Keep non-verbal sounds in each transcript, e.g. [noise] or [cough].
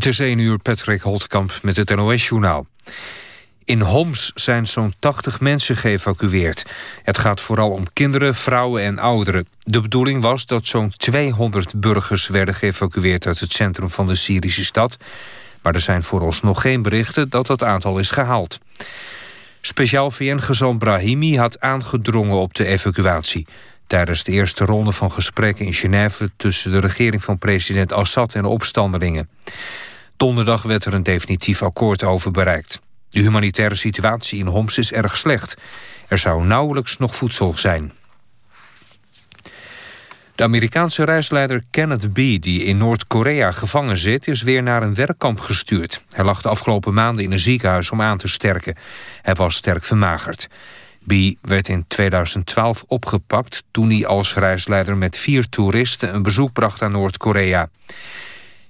Het is 1 uur Patrick Holtkamp met het NOS-journaal. In Homs zijn zo'n 80 mensen geëvacueerd. Het gaat vooral om kinderen, vrouwen en ouderen. De bedoeling was dat zo'n 200 burgers werden geëvacueerd... uit het centrum van de Syrische stad. Maar er zijn vooralsnog geen berichten dat dat aantal is gehaald. Speciaal VN-gezant Brahimi had aangedrongen op de evacuatie. Tijdens de eerste ronde van gesprekken in Genève... tussen de regering van president Assad en de opstandelingen. Donderdag werd er een definitief akkoord over bereikt. De humanitaire situatie in Homs is erg slecht. Er zou nauwelijks nog voedsel zijn. De Amerikaanse reisleider Kenneth B., die in Noord-Korea gevangen zit... is weer naar een werkkamp gestuurd. Hij lag de afgelopen maanden in een ziekenhuis om aan te sterken. Hij was sterk vermagerd. B. werd in 2012 opgepakt toen hij als reisleider met vier toeristen... een bezoek bracht aan Noord-Korea.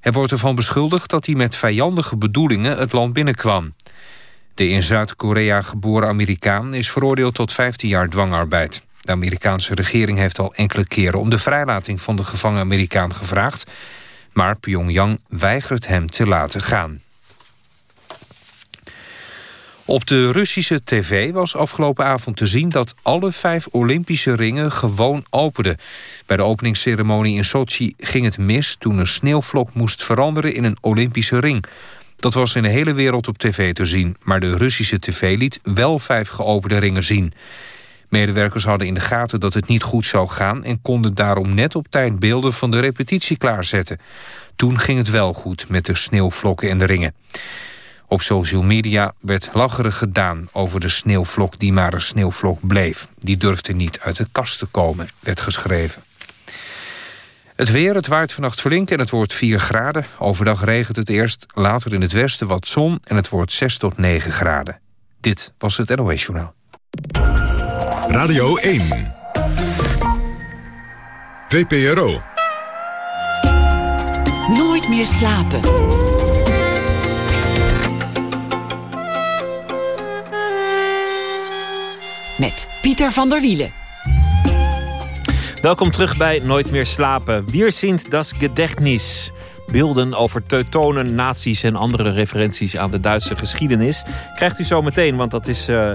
Hij wordt ervan beschuldigd dat hij met vijandige bedoelingen het land binnenkwam. De in Zuid-Korea geboren Amerikaan is veroordeeld tot 15 jaar dwangarbeid. De Amerikaanse regering heeft al enkele keren om de vrijlating van de gevangen Amerikaan gevraagd, maar Pyongyang weigert hem te laten gaan. Op de Russische tv was afgelopen avond te zien dat alle vijf Olympische ringen gewoon openden. Bij de openingsceremonie in Sochi ging het mis toen een sneeuwvlok moest veranderen in een Olympische ring. Dat was in de hele wereld op tv te zien, maar de Russische tv liet wel vijf geopende ringen zien. Medewerkers hadden in de gaten dat het niet goed zou gaan... en konden daarom net op tijd beelden van de repetitie klaarzetten. Toen ging het wel goed met de sneeuwvlokken en de ringen. Op social media werd lacherig gedaan over de sneeuwvlok die maar een sneeuwvlok bleef. Die durfde niet uit de kast te komen, werd geschreven. Het weer, het waait vannacht flink en het wordt 4 graden. Overdag regent het eerst, later in het westen wat zon... en het wordt 6 tot 9 graden. Dit was het NOS Journaal. Radio 1. VPRO. Nooit meer slapen. Met Pieter van der Wielen. Welkom terug bij Nooit meer slapen. Wir sind das Gedächtnis. Beelden over teutonen, nazi's en andere referenties aan de Duitse geschiedenis. Krijgt u zo meteen, want dat is uh,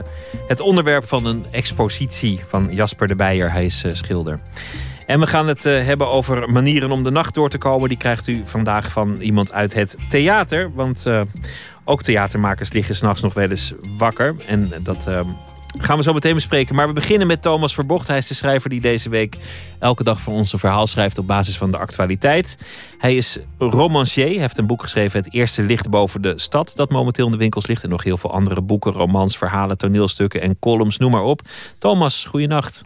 het onderwerp van een expositie van Jasper de Beijer. Hij is uh, schilder. En we gaan het uh, hebben over manieren om de nacht door te komen. Die krijgt u vandaag van iemand uit het theater. Want ook theatermakers liggen s'nachts nog wel eens wakker. En dat gaan we zo meteen bespreken. Maar we beginnen met Thomas Verbocht. Hij is de schrijver die deze week elke dag voor ons een verhaal schrijft op basis van de actualiteit. Hij is romancier. Hij heeft een boek geschreven, Het Eerste Licht boven de stad, dat momenteel in de winkels ligt. En nog heel veel andere boeken, romans, verhalen, toneelstukken en columns, noem maar op. Thomas, goeienacht.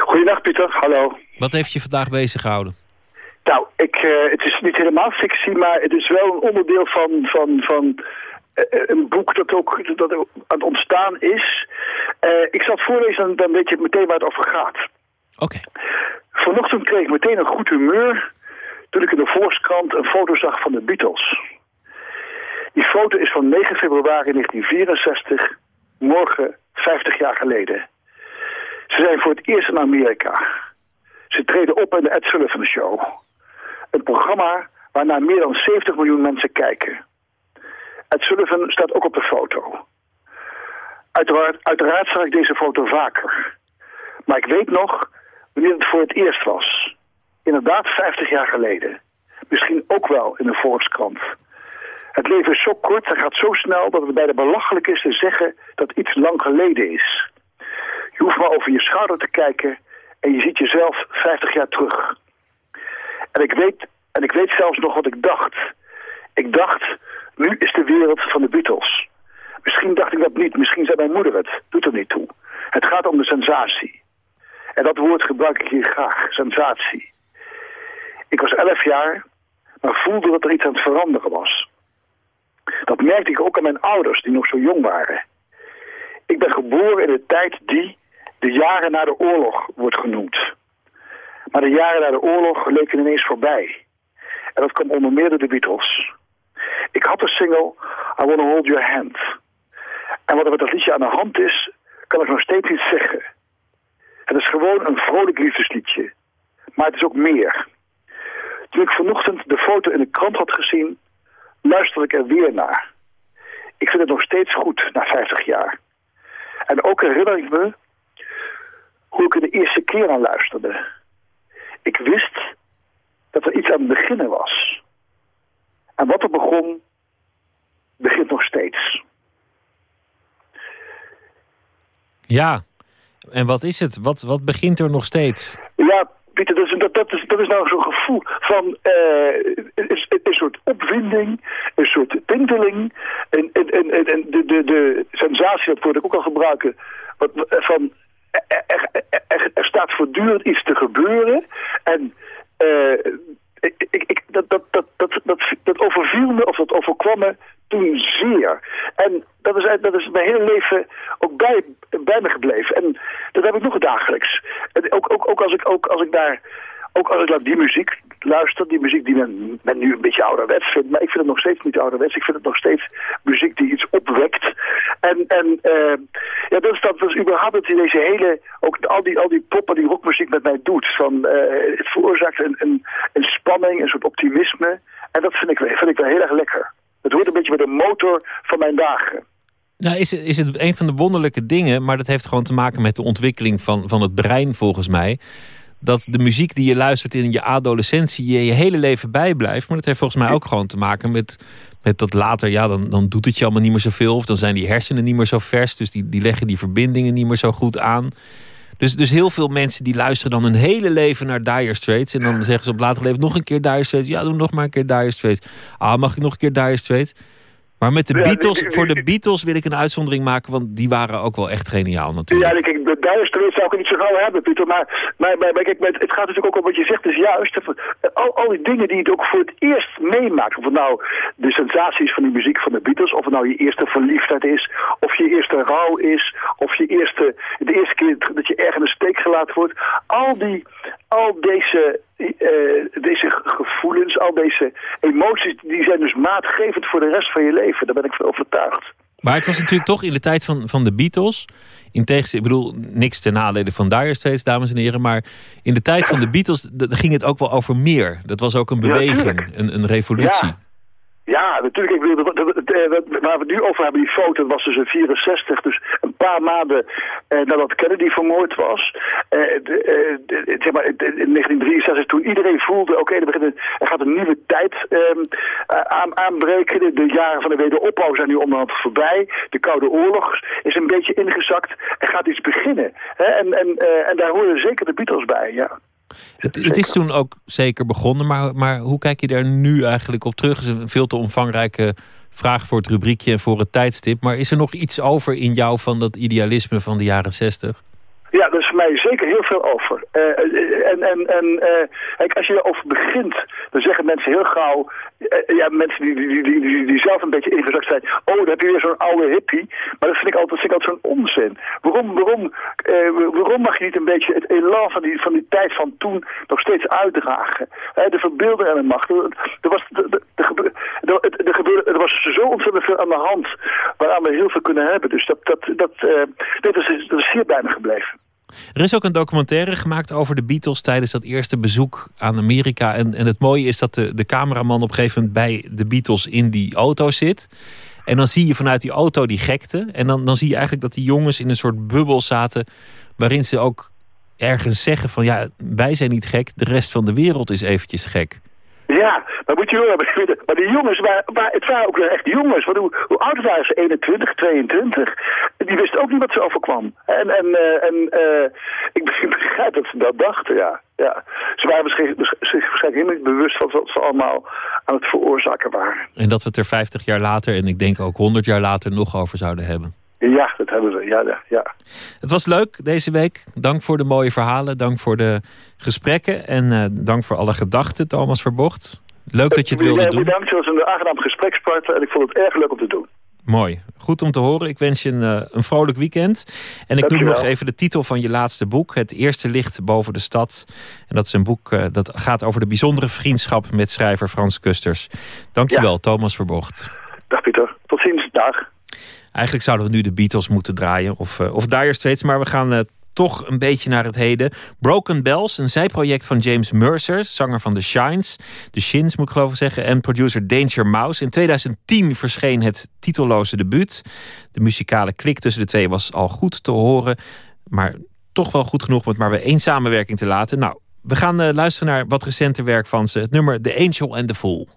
Goeienacht Pieter, hallo. Wat heeft je vandaag bezig gehouden? Nou, ik, uh, het is niet helemaal fictie, maar het is wel een onderdeel van, van, van een boek dat ook dat aan het ontstaan is. Uh, ik zal het voorlezen, dan weet je meteen waar het over gaat. Oké. Okay. Vanochtend kreeg ik meteen een goed humeur toen ik in de Volkskrant een foto zag van de Beatles. Die foto is van 9 februari 1964, morgen 50 jaar geleden. Ze zijn voor het eerst in Amerika. Ze treden op in de Ed Sullivan Show. Een programma waarnaar meer dan 70 miljoen mensen kijken. Ed Sullivan staat ook op de foto. Uiteraard, uiteraard zag ik deze foto vaker. Maar ik weet nog wanneer het voor het eerst was. Inderdaad 50 jaar geleden. Misschien ook wel in een Volkskrant. Het leven is zo kort en gaat zo snel dat het bijna belachelijk is te zeggen dat iets lang geleden is. Je hoeft maar over je schouder te kijken en je ziet jezelf 50 jaar terug. En ik weet, en ik weet zelfs nog wat ik dacht. Ik dacht, nu is de wereld van de Beatles. Misschien dacht ik dat niet, misschien zei mijn moeder het. Doet er niet toe. Het gaat om de sensatie. En dat woord gebruik ik hier graag, sensatie. Ik was elf jaar, maar voelde dat er iets aan het veranderen was. Dat merkte ik ook aan mijn ouders, die nog zo jong waren. Ik ben geboren in de tijd die de jaren na de oorlog wordt genoemd. Maar de jaren na de oorlog leken ineens voorbij. En dat kwam onder meer door de Beatles. Ik had de single I Wanna Hold Your Hand. En wat er met dat liedje aan de hand is, kan ik nog steeds niet zeggen. Het is gewoon een vrolijk liefdesliedje. Maar het is ook meer. Toen ik vanochtend de foto in de krant had gezien, luister ik er weer naar. Ik vind het nog steeds goed na 50 jaar. En ook herinner ik me hoe ik er de eerste keer aan luisterde. Ik wist dat er iets aan het beginnen was. En wat er begon, begint nog steeds. Ja, en wat is het? Wat, wat begint er nog steeds? Ja, Pieter, dat is, dat, dat is, dat is nou zo'n gevoel van uh, een, een, soort opwinding, een soort tinteling. En, en, en, en de, de, de sensatie, dat woord ik ook al gebruiken, wat, van er, er, er, er, staat voortdurend iets te gebeuren. En uh, dat overkwam me toen zeer. En dat is, dat is mijn hele leven ook bij, bij me gebleven. En dat heb ik nog dagelijks. En ook, ook, ook, als ik, ook als ik daar ook als ik naar die muziek luister, die muziek die men, men nu een beetje ouderwets vindt, maar ik vind het nog steeds niet ouderwets. Ik vind het nog steeds muziek die iets opwekt. En, en uh, ja, dat is, dat is überhaupt dat deze hele, ook al die, al die pop en die rockmuziek met mij doet. Van, uh, het veroorzaakt een, een spanning, een soort optimisme. En dat vind ik, vind ik wel heel erg lekker. Het hoort een beetje bij de motor van mijn dagen. Nou, is, is het een van de wonderlijke dingen, maar dat heeft gewoon te maken met de ontwikkeling van, van het brein volgens mij dat de muziek die je luistert in je adolescentie je je hele leven bijblijft. Maar dat heeft volgens mij ook gewoon te maken met, met dat later, ja, dan, dan doet het je allemaal niet meer zoveel. Of dan zijn die hersenen niet meer zo vers. Dus die, die leggen die verbindingen niet meer zo goed aan. Dus, dus heel veel mensen die luisteren dan hun hele leven naar Dire Straits. En dan zeggen ze op later leven nog een keer Dire Straits. Ja, doe nog maar een keer Dire Straits. Ah, mag ik nog een keer Dire Straits? Maar met de Beatles, voor de Beatles wil ik een uitzondering maken, want die waren ook wel echt geniaal natuurlijk. Ja, kijk, de duisternis zou ik niet zo gauw hebben, Pieter. Maar, maar, maar, kijk, het gaat natuurlijk ook om wat je zegt, is juist. Al, al die dingen die je ook voor het eerst meemaakt. Of het nou de sensaties van die muziek van de Beatles, of het nou je eerste verliefdheid is, of je eerste rouw is, of je eerste, de eerste keer dat je ergens in de steek gelaten wordt. Al, die, al deze uh, deze gevoelens, al deze emoties, die zijn dus maatgevend voor de rest van je leven. Daar ben ik van overtuigd. Maar het was natuurlijk toch in de tijd van, van de Beatles. In tegenstelling, ik bedoel, niks ten nadele van Dire Straits, dames en heren. Maar in de tijd van de Beatles ging het ook wel over meer. Dat was ook een beweging, een, een revolutie. Ja. Ja, natuurlijk. Ik waar we nu over hebben, die foto, dat was dus in 64. Dus een paar maanden eh, nadat Kennedy vermoord was. Eh, de, eh, zeg maar, in 1963, toen iedereen voelde, oké, er, er, gaat een nieuwe tijd ehm, aan, aanbreken. De, de, jaren van de wederopbouw zijn nu onderhand voorbij. De Koude Oorlog is een beetje ingezakt. Er gaat iets beginnen. Hè? En, en, eh, en daar horen zeker de Beatles bij, ja. Het, het, is toen ook zeker begonnen, maar, maar hoe kijk je daar nu eigenlijk op terug? Het is een veel te omvangrijke vraag voor het rubriekje en voor het tijdstip. Maar is er nog iets over in jou van dat idealisme van de jaren zestig? Ja, er is voor mij zeker heel veel over. Uh, en en, en uh, als je erover begint, dan zeggen mensen heel gauw... Ja, mensen die, die, die, die, zelf een beetje ingezakt zijn... oh, dan heb je weer zo'n oude hippie. Maar dat vind ik altijd, vind ik altijd zo'n onzin. Waarom, waarom, waarom mag je niet een beetje het elan van die, van die tijd van toen... nog steeds uitdragen? de verbeelding en de macht. Er was, de, de, de, gebeurde, er was zo ontzettend veel aan de hand... waaraan we heel veel kunnen hebben. Dus dat, dat, dat, is, dat is hier bij me gebleven. Er is ook een documentaire gemaakt over de Beatles tijdens dat eerste bezoek aan Amerika. En, en het mooie is dat de, de cameraman op een gegeven moment bij de Beatles in die auto zit. En dan zie je vanuit die auto die gekte. En dan, dan zie je eigenlijk dat die jongens in een soort bubbel zaten. waarin ze ook ergens zeggen: van ja, wij zijn niet gek, de rest van de wereld is eventjes gek. Ja, maar moet je horen, [laughs] maar die jongens, waren, het waren ook echt jongens. Want hoe, oud waren ze? 21, 22? Die wisten ook niet wat ze overkwam. En, en, uh, en uh, ik [laughs] begrijp dat ze dat dachten, ja. ja. Ze waren zich waarschijnlijk helemaal niet bewust van wat ze allemaal aan het veroorzaken waren. En dat we het er 50 jaar later, en ik denk ook 100 jaar later, nog over zouden hebben. Ja, dat hebben we. Ja, ja. Het was leuk deze week. Dank voor de mooie verhalen. Dank voor de gesprekken. En uh, dank voor alle gedachten, Thomas Verbocht. Leuk dat je het wilde doen. Bedankt, het was een aangenaam gesprekspartner. En ik vond het erg leuk om te doen. Mooi. Goed om te horen. Ik wens je een, uh, een vrolijk weekend. En ik noem nog even de titel van je laatste boek. Het eerste licht boven de stad. En dat is een boek uh, dat gaat over de bijzondere vriendschap met schrijver Frans Kusters. Dankjewel, ja. Thomas Verbocht. Dag Pieter. Tot ziens. Dag. Eigenlijk zouden we nu de Beatles moeten draaien. Of, uh, of Dire Straits. Maar we gaan toch een beetje naar het heden. Broken Bells, een zijproject van James Mercer, zanger van The Shines. The Shins moet ik geloof ik zeggen. En producer Danger Mouse. In 2010 verscheen het titelloze debuut. De muzikale klik tussen de twee was al goed te horen. Maar toch wel goed genoeg om het maar bij één samenwerking te laten. Nou, we gaan uh, luisteren naar wat recenter werk van ze. Het nummer The Angel and the Fool.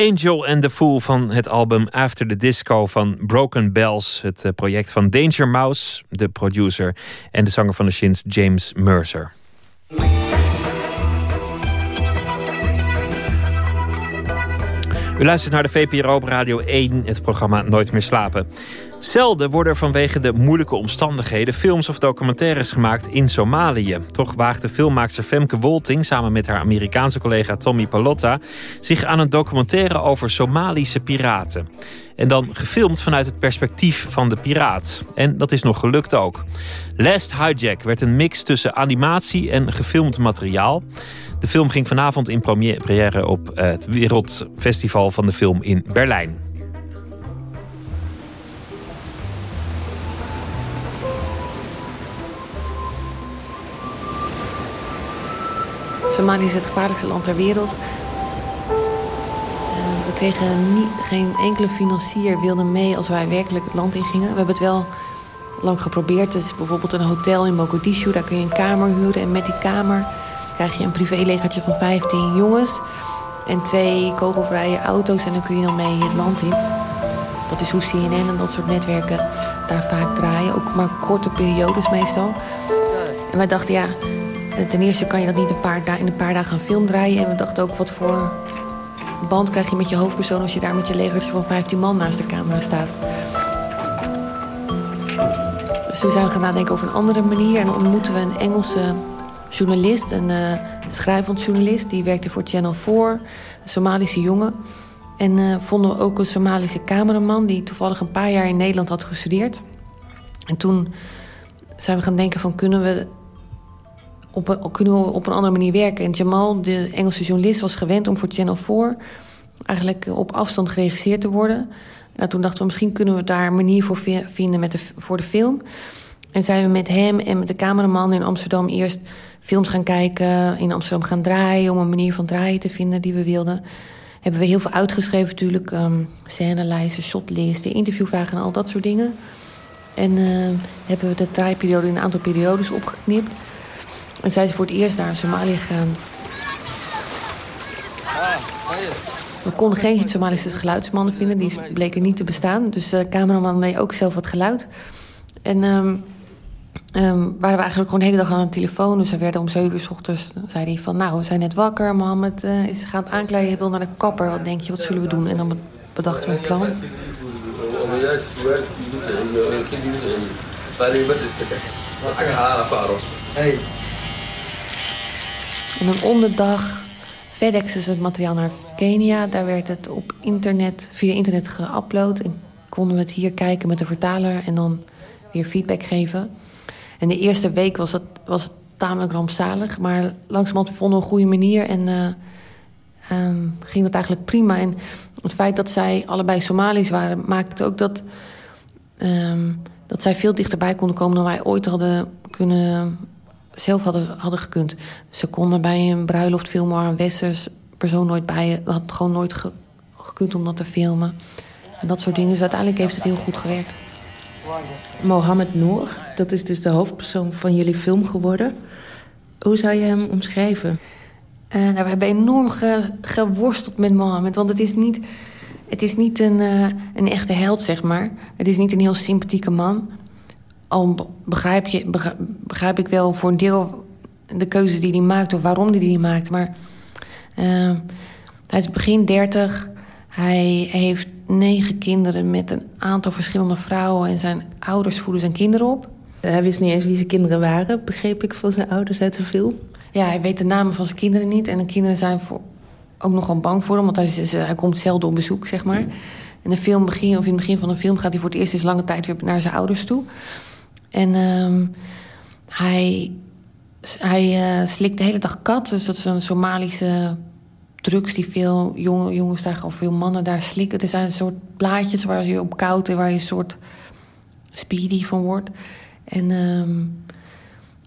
Angel and the Fool van het album After the Disco van Broken Bells. Het eh, project van Danger Mouse, de producer en de zanger van de Shins James Mercer. U luistert naar de VPRO op Radio 1, het programma Nooit meer slapen. Zelden worden vanwege de moeilijke omstandigheden films of documentaires gemaakt in Somalië. Toch waagde filmmaakster Femke Wolting samen met haar Amerikaanse collega Tommy Palotta zich aan een documentaire over Somalische piraten. En dan gefilmd vanuit het perspectief van de piraat. En dat is nog gelukt ook. Last Hijack werd een mix tussen animatie en gefilmd materiaal. De film ging vanavond in première op het Wereldfestival van de Film in Berlijn. Somalië is het gevaarlijkste land ter wereld. Uh, we kregen niet, geen enkele financier wilde mee als wij werkelijk het land in gingen. We hebben het wel lang geprobeerd. Het is bijvoorbeeld een hotel in Mogadishu. Daar kun je een kamer huren. En met die kamer krijg je een privélegertje van 15 jongens. En twee kogelvrije auto's. En dan kun je dan mee het land in. Dat is hoe CNN en dat soort netwerken daar vaak draaien. Ook maar korte periodes meestal. En wij dachten, ja, ten eerste kan je dat niet een paar in een paar dagen gaan film draaien. En we dachten ook, wat voor band krijg je met je hoofdpersoon... als je daar met je legertje van 15 man naast de camera staat. Dus toen zijn we gaan nadenken over een andere manier. En dan ontmoeten we een Engelse journalist, een uh, schrijvend journalist. Die werkte voor Channel 4, een Somalische jongen. En uh, vonden we ook een Somalische cameraman... die toevallig een paar jaar in Nederland had gestudeerd. En toen zijn we gaan denken van kunnen we op kunnen we op een andere manier werken. En Jamal, de Engelse journalist, was gewend om voor Channel 4... eigenlijk op afstand geregisseerd te worden. Nou, toen dachten we, misschien kunnen we daar een manier voor vinden met de, voor de film. En zijn we met hem en met de cameraman in Amsterdam eerst films gaan kijken... in Amsterdam gaan draaien, om een manier van draaien te vinden die we wilden. Hebben we heel veel uitgeschreven natuurlijk. Um, scenelijsten, shotlisten, interviewvragen en al dat soort dingen. En uh, hebben we de draaiperiode in een aantal periodes opgeknipt... En zij is voor het eerst naar Somalië gegaan. We konden geen Somalische geluidsmannen vinden. Die bleken niet te bestaan. Dus de cameraman deed ook zelf wat geluid. En um, um, waren we eigenlijk gewoon de hele dag aan de telefoon. Dus hij werd om zeven uur s ochtends. zei hij van, nou, we zijn net wakker. Mohammed uh, is gaat aankleden. Hij wil naar de kapper. Wat denk je, wat zullen we doen? En dan bedachten we een plan. Hey. En dan onderdag FedEx het materiaal naar Kenia. Daar werd het op internet, via internet geüpload. En konden we het hier kijken met de vertaler en dan weer feedback geven. En de eerste week was het, was het tamelijk rampzalig. Maar langzamerhand vonden we een goede manier en uh, um, ging het eigenlijk prima. En het feit dat zij allebei Somalisch waren, maakte ook dat, um, dat zij veel dichterbij konden komen dan wij ooit hadden kunnen zelf hadden, hadden gekund. Ze konden bij een bruiloft filmen waar een westers persoon nooit bij... had gewoon nooit gekund om dat te filmen. En dat soort dingen. Dus uiteindelijk heeft het heel goed gewerkt. Mohammed Noor, dat is dus de hoofdpersoon van jullie film geworden. Hoe zou je hem omschrijven? Uh, nou, we hebben enorm geworsteld met Mohammed. Want het is niet, het is niet een, uh, een echte held, zeg maar. Het is niet een heel sympathieke man al begrijp, je, begrijp ik wel voor een deel de keuze die hij maakt... of waarom die hij maakt. Maar uh, hij is begin dertig. Hij heeft negen kinderen met een aantal verschillende vrouwen... en zijn ouders voeden zijn kinderen op. Hij wist niet eens wie zijn kinderen waren, begreep ik van zijn ouders uit de film. Ja, hij weet de namen van zijn kinderen niet. En de kinderen zijn voor, ook nogal bang voor hem, want hij, hij komt zelden op bezoek, zeg maar. In, de film begin, of in het begin van de film gaat hij voor het eerst eens lange tijd weer naar zijn ouders toe. En um, hij, hij uh, slikt de hele dag kat. Dus dat is een Somalische drugs die veel jonge jongens daar, of veel mannen daar slikken. Er zijn een soort blaadjes waar je op koud en waar je een soort speedy van wordt. En um,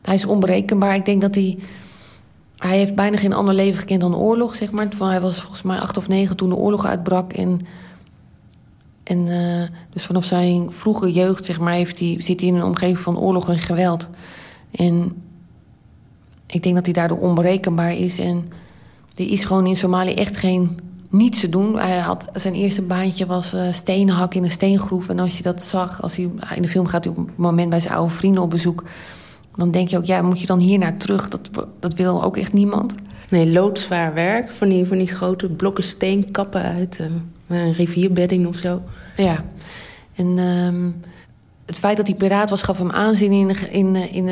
hij is onberekenbaar. Ik denk dat hij... Hij heeft bijna geen ander leven gekend dan oorlog, zeg maar. Hij was volgens mij acht of negen toen de oorlog uitbrak. En en uh, dus vanaf zijn vroege jeugd zeg maar, heeft hij, zit hij in een omgeving van oorlog en geweld. En ik denk dat hij daardoor onberekenbaar is. En er is gewoon in Somalië echt geen niets te doen. Hij had, zijn eerste baantje was uh, stenen hakken in een steengroef. En als je dat zag, als hij, in de film gaat hij op het moment bij zijn oude vrienden op bezoek... dan denk je ook, ja, moet je dan hier naar terug? Dat, dat wil ook echt niemand. Nee, loodzwaar werk. Van die, van die grote blokken steen kappen uit... Uh een rivierbedding of zo. Ja. En um, het feit dat hij piraat was, gaf hem aanzien in, in, in,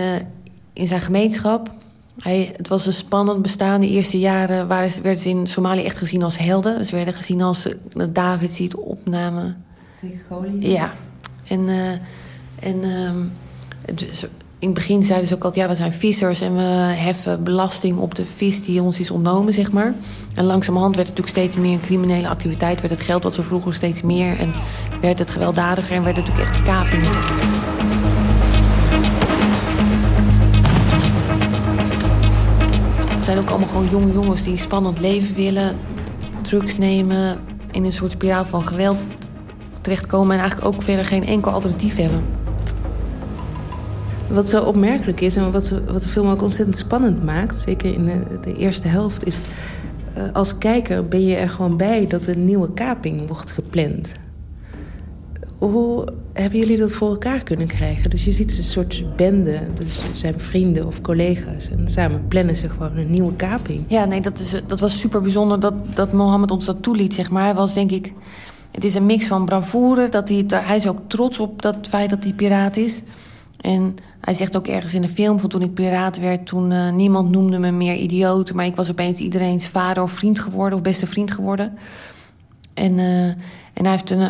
in zijn gemeenschap. Hij, het was een spannend bestaan. De eerste jaren waren, werden ze in Somalië echt gezien als helden. Ze werden gezien als David die het opnamen. Tegen Goliath? Ja. En, uh, en um, het, in het begin zeiden ze ook altijd... ja, we zijn vissers en we heffen belasting op de vis die ons is ontnomen, zeg maar. En langzamerhand werd het natuurlijk steeds meer een criminele activiteit. Werd het geld wat zo vroeger steeds meer en werd het gewelddadiger... en werd het natuurlijk echt kapingen. Het zijn ook allemaal gewoon jonge jongens die een spannend leven willen... drugs nemen, in een soort spiraal van geweld terechtkomen... en eigenlijk ook verder geen enkel alternatief hebben. Wat zo opmerkelijk is en wat, wat de film ook ontzettend spannend maakt... zeker in de, de eerste helft, is... Uh, als kijker ben je er gewoon bij dat een nieuwe kaping wordt gepland. Hoe hebben jullie dat voor elkaar kunnen krijgen? Dus je ziet een soort bende, dus zijn vrienden of collega's. En samen plannen ze gewoon een nieuwe kaping. Ja, nee, dat, is, dat was super bijzonder dat, dat Mohammed ons dat toeliet, zeg maar. Hij was denk ik... Het is een mix van bravoure. Dat hij, hij is ook trots op dat feit dat hij piraat is. En hij zegt ook ergens in de film... van toen ik piraat werd, toen uh, niemand noemde me meer idioot... maar ik was opeens iedereen's vader of vriend geworden... of beste vriend geworden. En, uh, en hij heeft een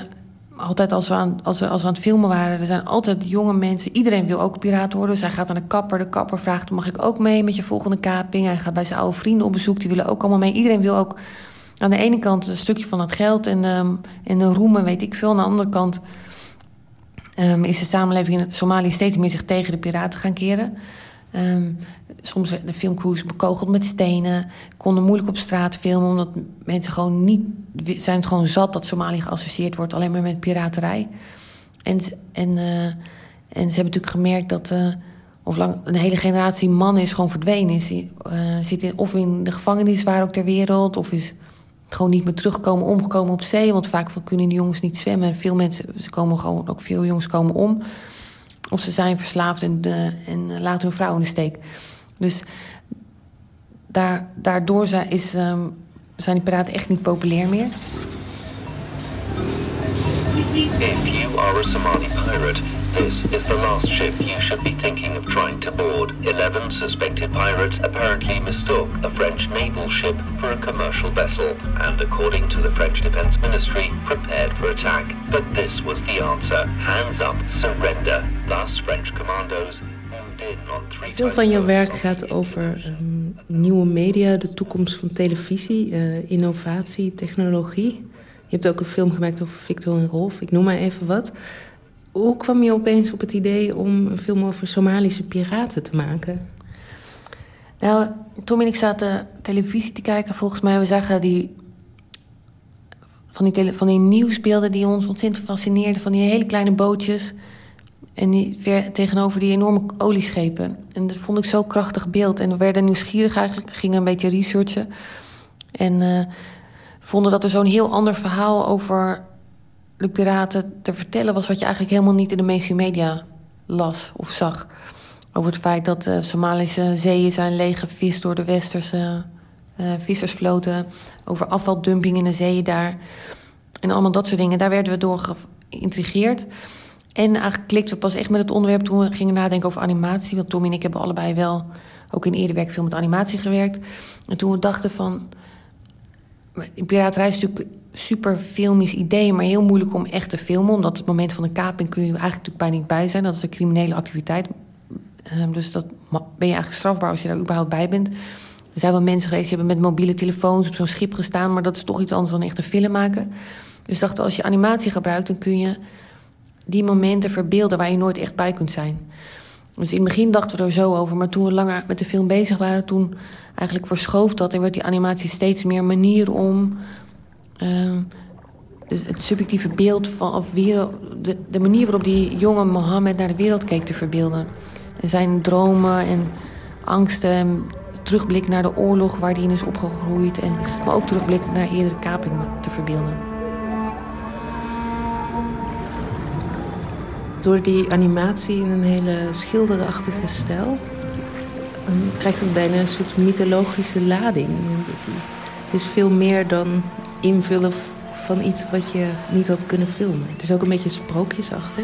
altijd als we, aan, als, we, als we aan het filmen waren, er zijn altijd jonge mensen. Iedereen wil ook piraat worden. Dus hij gaat naar de kapper. De kapper vraagt, mag ik ook mee met je volgende kaping? Hij gaat bij zijn oude vrienden op bezoek. Die willen ook allemaal mee. Iedereen wil ook aan de ene kant een stukje van het geld en, um, en de roemen, weet ik veel. Aan de andere kant um, is de samenleving in Somalië steeds meer zich tegen de piraten gaan keren. Um, soms de filmcrews bekogeld met stenen. Konden moeilijk op straat filmen, omdat mensen gewoon niet... zijn het gewoon zat dat Somalië geassocieerd wordt alleen maar met piraterij. En, en, uh, en ze hebben natuurlijk gemerkt dat... Uh, of lang, een hele generatie mannen is gewoon verdwenen. Is, uh, zit in, of in de gevangenis waar ook ter wereld... of is gewoon niet meer teruggekomen, omgekomen op zee. Want vaak kunnen die jongens niet zwemmen. En veel mensen, ze komen gewoon, ook veel jongens komen om. Of ze zijn verslaafd en, de, en laten hun vrouw in de steek. Dus daar, daardoor zijn, is, um, zijn die piraten echt niet populair meer. Somali pirate, this is the last ship you should be thinking of trying to board. Eleven suspected pirates apparently mistook a French naval ship for a commercial vessel, and according to the French Defense Ministry, prepared for attack. But this was the answer. Hands up, surrender. Last French commandos veel van jouw werk gaat over um, nieuwe media, de toekomst van televisie, uh, innovatie, technologie. Je hebt ook een film gemaakt over Victor en Rolf, ik noem maar even wat. Hoe kwam je opeens op het idee om een film over Somalische piraten te maken? Nou, Tom en ik zaten televisie te kijken, volgens mij. We zagen die van die, van nieuwsbeelden die ons ontzettend fascineerden. Van die hele kleine bootjes en die, tegenover die enorme olieschepen. En dat vond ik zo'n krachtig beeld. En we werden nieuwsgierig eigenlijk, gingen een beetje researchen. En uh, vonden dat er zo'n heel ander verhaal over de piraten te vertellen was... wat je eigenlijk helemaal niet in de mainstream media las of zag. Over het feit dat de Somalische zeeën zijn leeggevist door de westerse uh, vissersvloten. Over afvaldumping in de zeeën daar. En allemaal dat soort dingen. Daar werden we door geïntrigeerd. En eigenlijk klikten we pas echt met het onderwerp toen we gingen nadenken over animatie. Want Tommy en ik hebben allebei wel ook in eerder werk veel met animatie gewerkt. En toen we dachten van... Piraterij is natuurlijk super filmisch idee... maar heel moeilijk om echt te filmen. Omdat het moment van een kaping kun je eigenlijk natuurlijk niet bij zijn. Dat is een criminele activiteit. Um, dus dat ben je eigenlijk strafbaar als je daar überhaupt bij bent. Er zijn wel mensen geweest die hebben met mobiele telefoons op zo'n schip gestaan... maar dat is toch iets anders dan echt een film maken. Dus dachten als je animatie gebruikt, dan kun je die momenten verbeelden waar je nooit echt bij kunt zijn. Dus in het begin dachten we er zo over, maar toen we langer met de film bezig waren, toen eigenlijk verschoof dat en werd die animatie steeds meer manier om uh, het subjectieve beeld van of de, manier waarop die jonge Mohammed naar de wereld keek te verbeelden. En zijn dromen en angsten, en terugblik naar de oorlog waar hij in is opgegroeid, en, maar ook terugblik naar eerdere kaping te verbeelden. door die animatie in een hele schilderachtige stijl... Um, krijgt het bijna een soort mythologische lading. Het is veel meer dan invullen van iets wat je niet had kunnen filmen. Het is ook een beetje sprookjesachtig.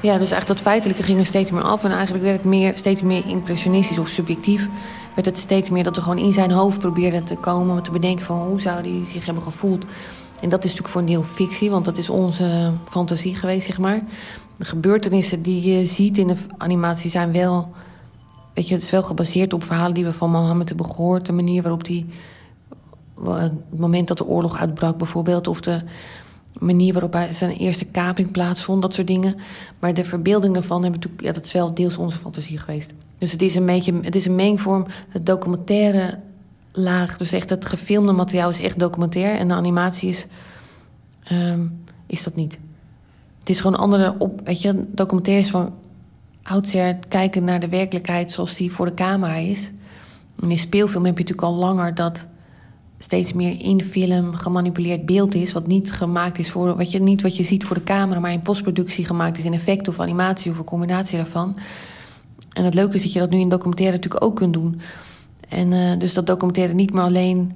Ja, dus eigenlijk dat feitelijke ging er steeds meer af. En eigenlijk werd het meer, steeds meer impressionistisch of subjectief. Werd het steeds meer dat we gewoon in zijn hoofd probeerden te komen... om te bedenken van hoe zou hij zich hebben gevoeld. En dat is natuurlijk voor een deel fictie, want dat is onze fantasie geweest, zeg maar de gebeurtenissen die je ziet in de animatie zijn wel... Weet je, het is wel gebaseerd op verhalen die we van Mohammed hebben gehoord. De manier waarop die... Het moment dat de oorlog uitbrak bijvoorbeeld... of de manier waarop hij zijn eerste kaping plaatsvond, dat soort dingen. Maar de verbeelding daarvan hebben natuurlijk, ja, dat is wel deels onze fantasie geweest. Dus het is een beetje, het is een mengvorm, de documentaire laag. Dus echt het gefilmde materiaal is echt documentair en de animatie is, um, is dat niet het is gewoon een andere op, weet je, documentaires van oudsher kijken naar de werkelijkheid zoals die voor de camera is. In een speelfilm heb je natuurlijk al langer dat steeds meer in film gemanipuleerd beeld is. Wat niet gemaakt is voor wat je, niet wat je ziet voor de camera, maar in postproductie gemaakt is in effect of animatie of een combinatie daarvan. En het leuke is dat je dat nu in documentaire natuurlijk ook kunt doen. En uh, dus dat documentaire niet meer alleen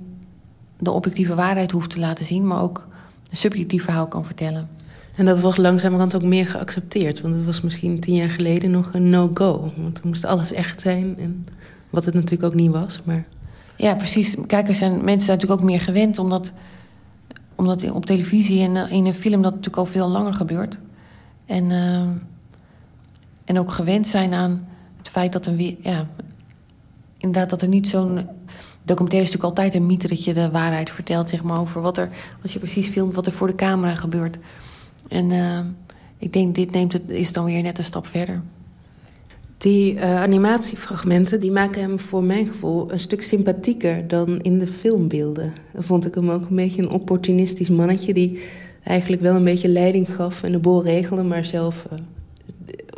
de objectieve waarheid hoeft te laten zien, maar ook een subjectief verhaal kan vertellen. En dat wordt langzamerhand ook meer geaccepteerd. Want het was misschien tien jaar geleden nog een no-go. Want er moest alles echt zijn. En wat het natuurlijk ook niet was. Maar... Ja, precies. Kijkers zijn mensen zijn natuurlijk ook meer gewend. Omdat, omdat op televisie en eh, in een film dat natuurlijk al veel langer gebeurt. En, uh, en ook gewend zijn aan het feit dat er Ja, inderdaad dat er niet zo'n documentaire is natuurlijk altijd een mythe dat je de waarheid vertelt, zeg maar, over wat er, als je precies filmt, wat er voor de camera gebeurt. En uh, ik denk, dit neemt het, is dan weer net een stap verder. Die uh, animatiefragmenten die maken hem voor mijn gevoel een stuk sympathieker dan in de filmbeelden. Dan vond ik hem ook een beetje een opportunistisch mannetje die eigenlijk wel een beetje leiding gaf en de boel regelde, maar zelf uh,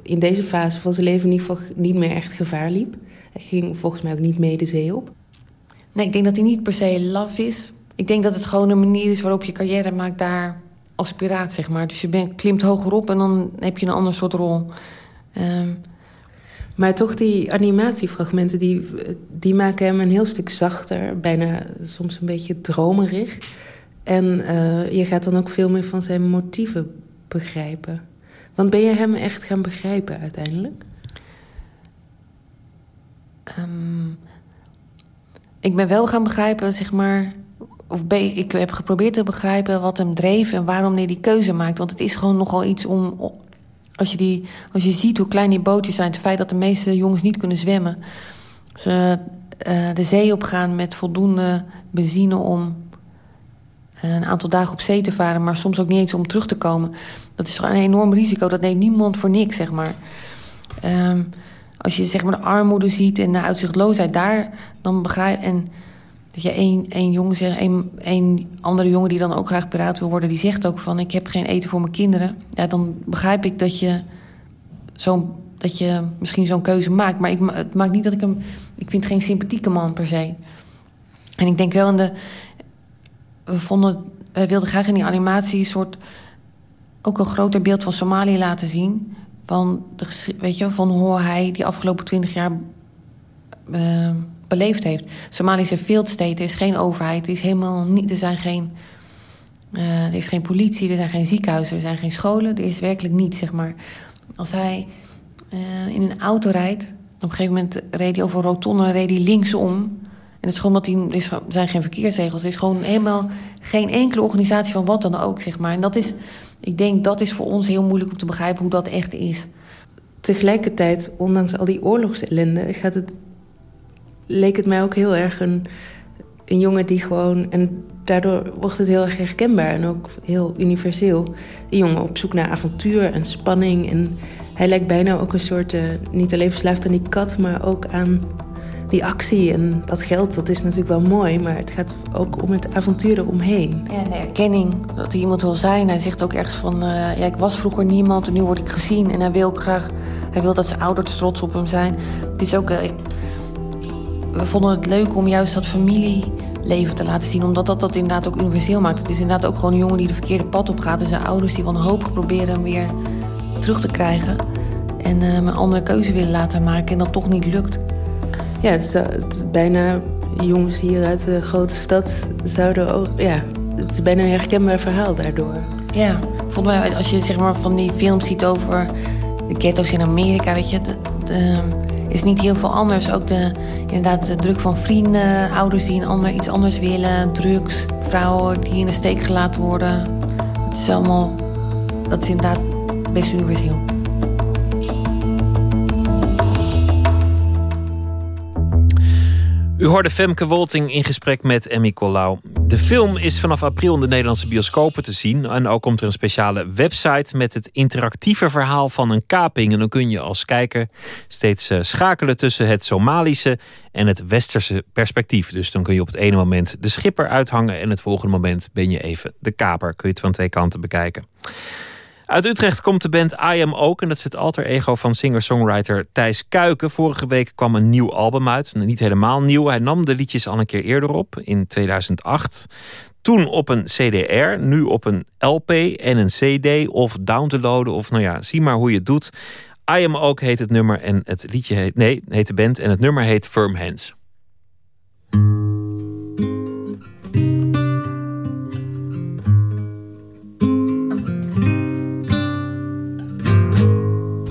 in deze fase van zijn leven in ieder geval niet meer echt gevaar liep. Hij ging volgens mij ook niet mee de zee op. Nee, ik denk dat hij niet per se love is. Ik denk dat het gewoon een manier is waarop je carrière maakt daar als piraat, zeg maar. Dus je klimt hoger op en dan heb je een ander soort rol. Um, maar toch die animatiefragmenten, die, die maken hem een heel stuk zachter. Bijna soms een beetje dromerig. En uh, je gaat dan ook veel meer van zijn motieven begrijpen. Want ben je hem echt gaan begrijpen uiteindelijk? Um, ik ben wel gaan begrijpen, zeg maar... Of ik heb geprobeerd te begrijpen wat hem dreef en waarom hij die keuze maakt. Want het is gewoon nogal iets om... Als je, die, als je ziet hoe klein die bootjes zijn... het feit dat de meeste jongens niet kunnen zwemmen... ze uh, de zee opgaan met voldoende benzine om een aantal dagen op zee te varen... maar soms ook niet eens om terug te komen. Dat is gewoon een enorm risico. Dat neemt niemand voor niks, zeg maar. Um, als je zeg maar de armoede ziet en de uitzichtloosheid daar, dan begrijp en dat je één, één jongen zegt, één, één andere jongen die dan ook graag piraat wil worden, die zegt ook van ik heb geen eten voor mijn kinderen. Ja, dan begrijp ik dat je zo'n dat je misschien zo'n keuze maakt. Maar ik, het maakt niet dat ik hem. Ik vind geen sympathieke man per se. En ik denk wel in de. We vonden. Wij wilden graag in die animatie een soort. ook een groter beeld van Somalië laten zien van, de, weet je, van hoe hij die afgelopen twintig jaar uh, beleefd heeft. Somalië is een field state, er is geen overheid, er, is helemaal niet, er, zijn geen, uh, er is geen politie, er zijn geen ziekenhuizen, er zijn geen scholen, er is werkelijk niets, zeg maar. Als hij uh, in een auto rijdt, op een gegeven moment reed hij over een rotonde reed hij linksom. En het is gewoon dat er zijn geen verkeersregels, er is gewoon helemaal geen enkele organisatie van wat dan ook, zeg maar. En dat is ik denk dat is voor ons heel moeilijk om te begrijpen hoe dat echt is. Tegelijkertijd, ondanks al die oorlogsellende, gaat het, leek het mij ook heel erg een, een jongen die gewoon... en daardoor wordt het heel erg herkenbaar en ook heel universeel. Een jongen op zoek naar avontuur en spanning. En hij lijkt bijna ook een soort, uh, niet alleen verslaafd aan die kat... maar ook aan die actie en dat geld, dat is natuurlijk wel mooi... maar het gaat ook om het avontuur eromheen. Ja, de erkenning, dat hij iemand wil zijn. Hij zegt ook ergens van, uh, ja, ik was vroeger niemand en nu word ik gezien. En hij wil ook graag, hij wil dat zijn ouders trots op hem zijn. Het is ook, uh, we vonden het leuk om juist dat familieleven te laten zien. Omdat dat dat inderdaad ook universeel maakt. Het is inderdaad ook gewoon een jongen die de verkeerde pad op gaat. En zijn ouders die wanhopig proberen hem weer terug te krijgen. En uh, een andere keuze willen laten maken en dat toch niet lukt. Ja, het is, het bijna jongens hier uit de grote stad zouden ook... Ja, het is bijna een herkenbaar verhaal daardoor. Ja, vonden wij, als je zeg maar van die films ziet over de ghetto's in Amerika, weet je... De, is niet heel veel anders. Ook de, inderdaad, de druk van vrienden, ouders die een ander, iets anders willen... drugs, vrouwen die in de steek gelaten worden. Het is allemaal... Dat is inderdaad best universeel. U hoorde Femke Wolting in gesprek met Emmy Colau. De film is vanaf april in de Nederlandse bioscopen te zien. En ook komt er een speciale website met het interactieve verhaal van een kaping. En dan kun je als kijker steeds eh, schakelen tussen het Somalische en het Westerse perspectief. Dus dan kun je op het ene moment de schipper uithangen... en het volgende moment ben je even de kaper. Kun je het van twee kanten bekijken. Uit Utrecht komt de band I Am ook. En dat is het alter ego van singer-songwriter Thijs Kuiken. Vorige week kwam een nieuw album uit. Niet helemaal nieuw. Hij nam de liedjes al een keer eerder op, in 2008. Toen op een CDR, nu op een LP en een CD of downloaden. Of nou ja, zie maar hoe je het doet. I Am ook heet het nummer en het liedje heet, nee, heet de band en het nummer heet Firm Hands.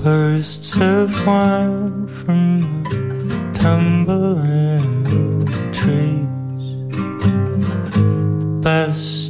Bursts of wine from the tumbling trees. The best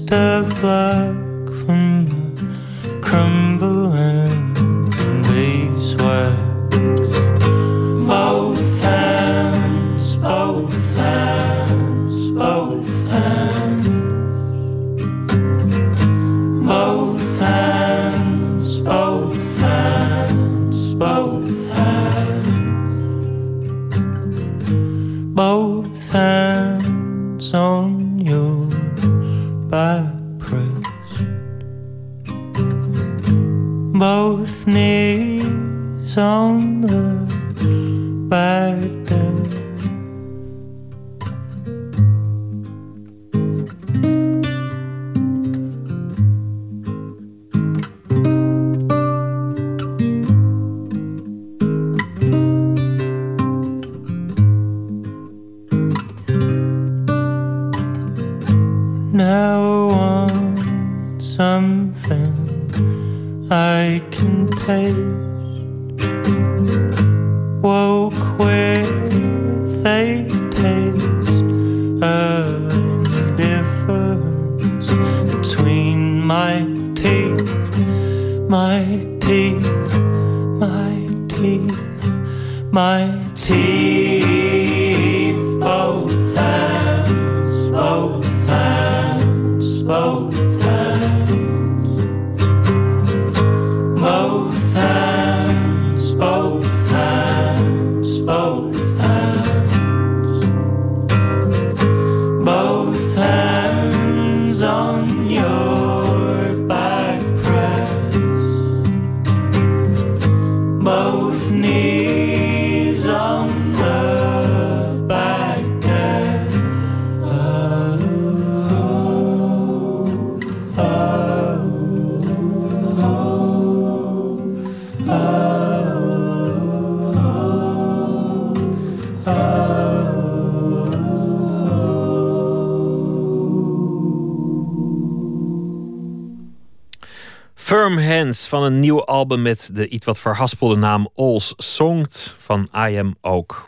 Van een nieuw album met de iets wat verhaspelde naam All's Songt van I Am Ook.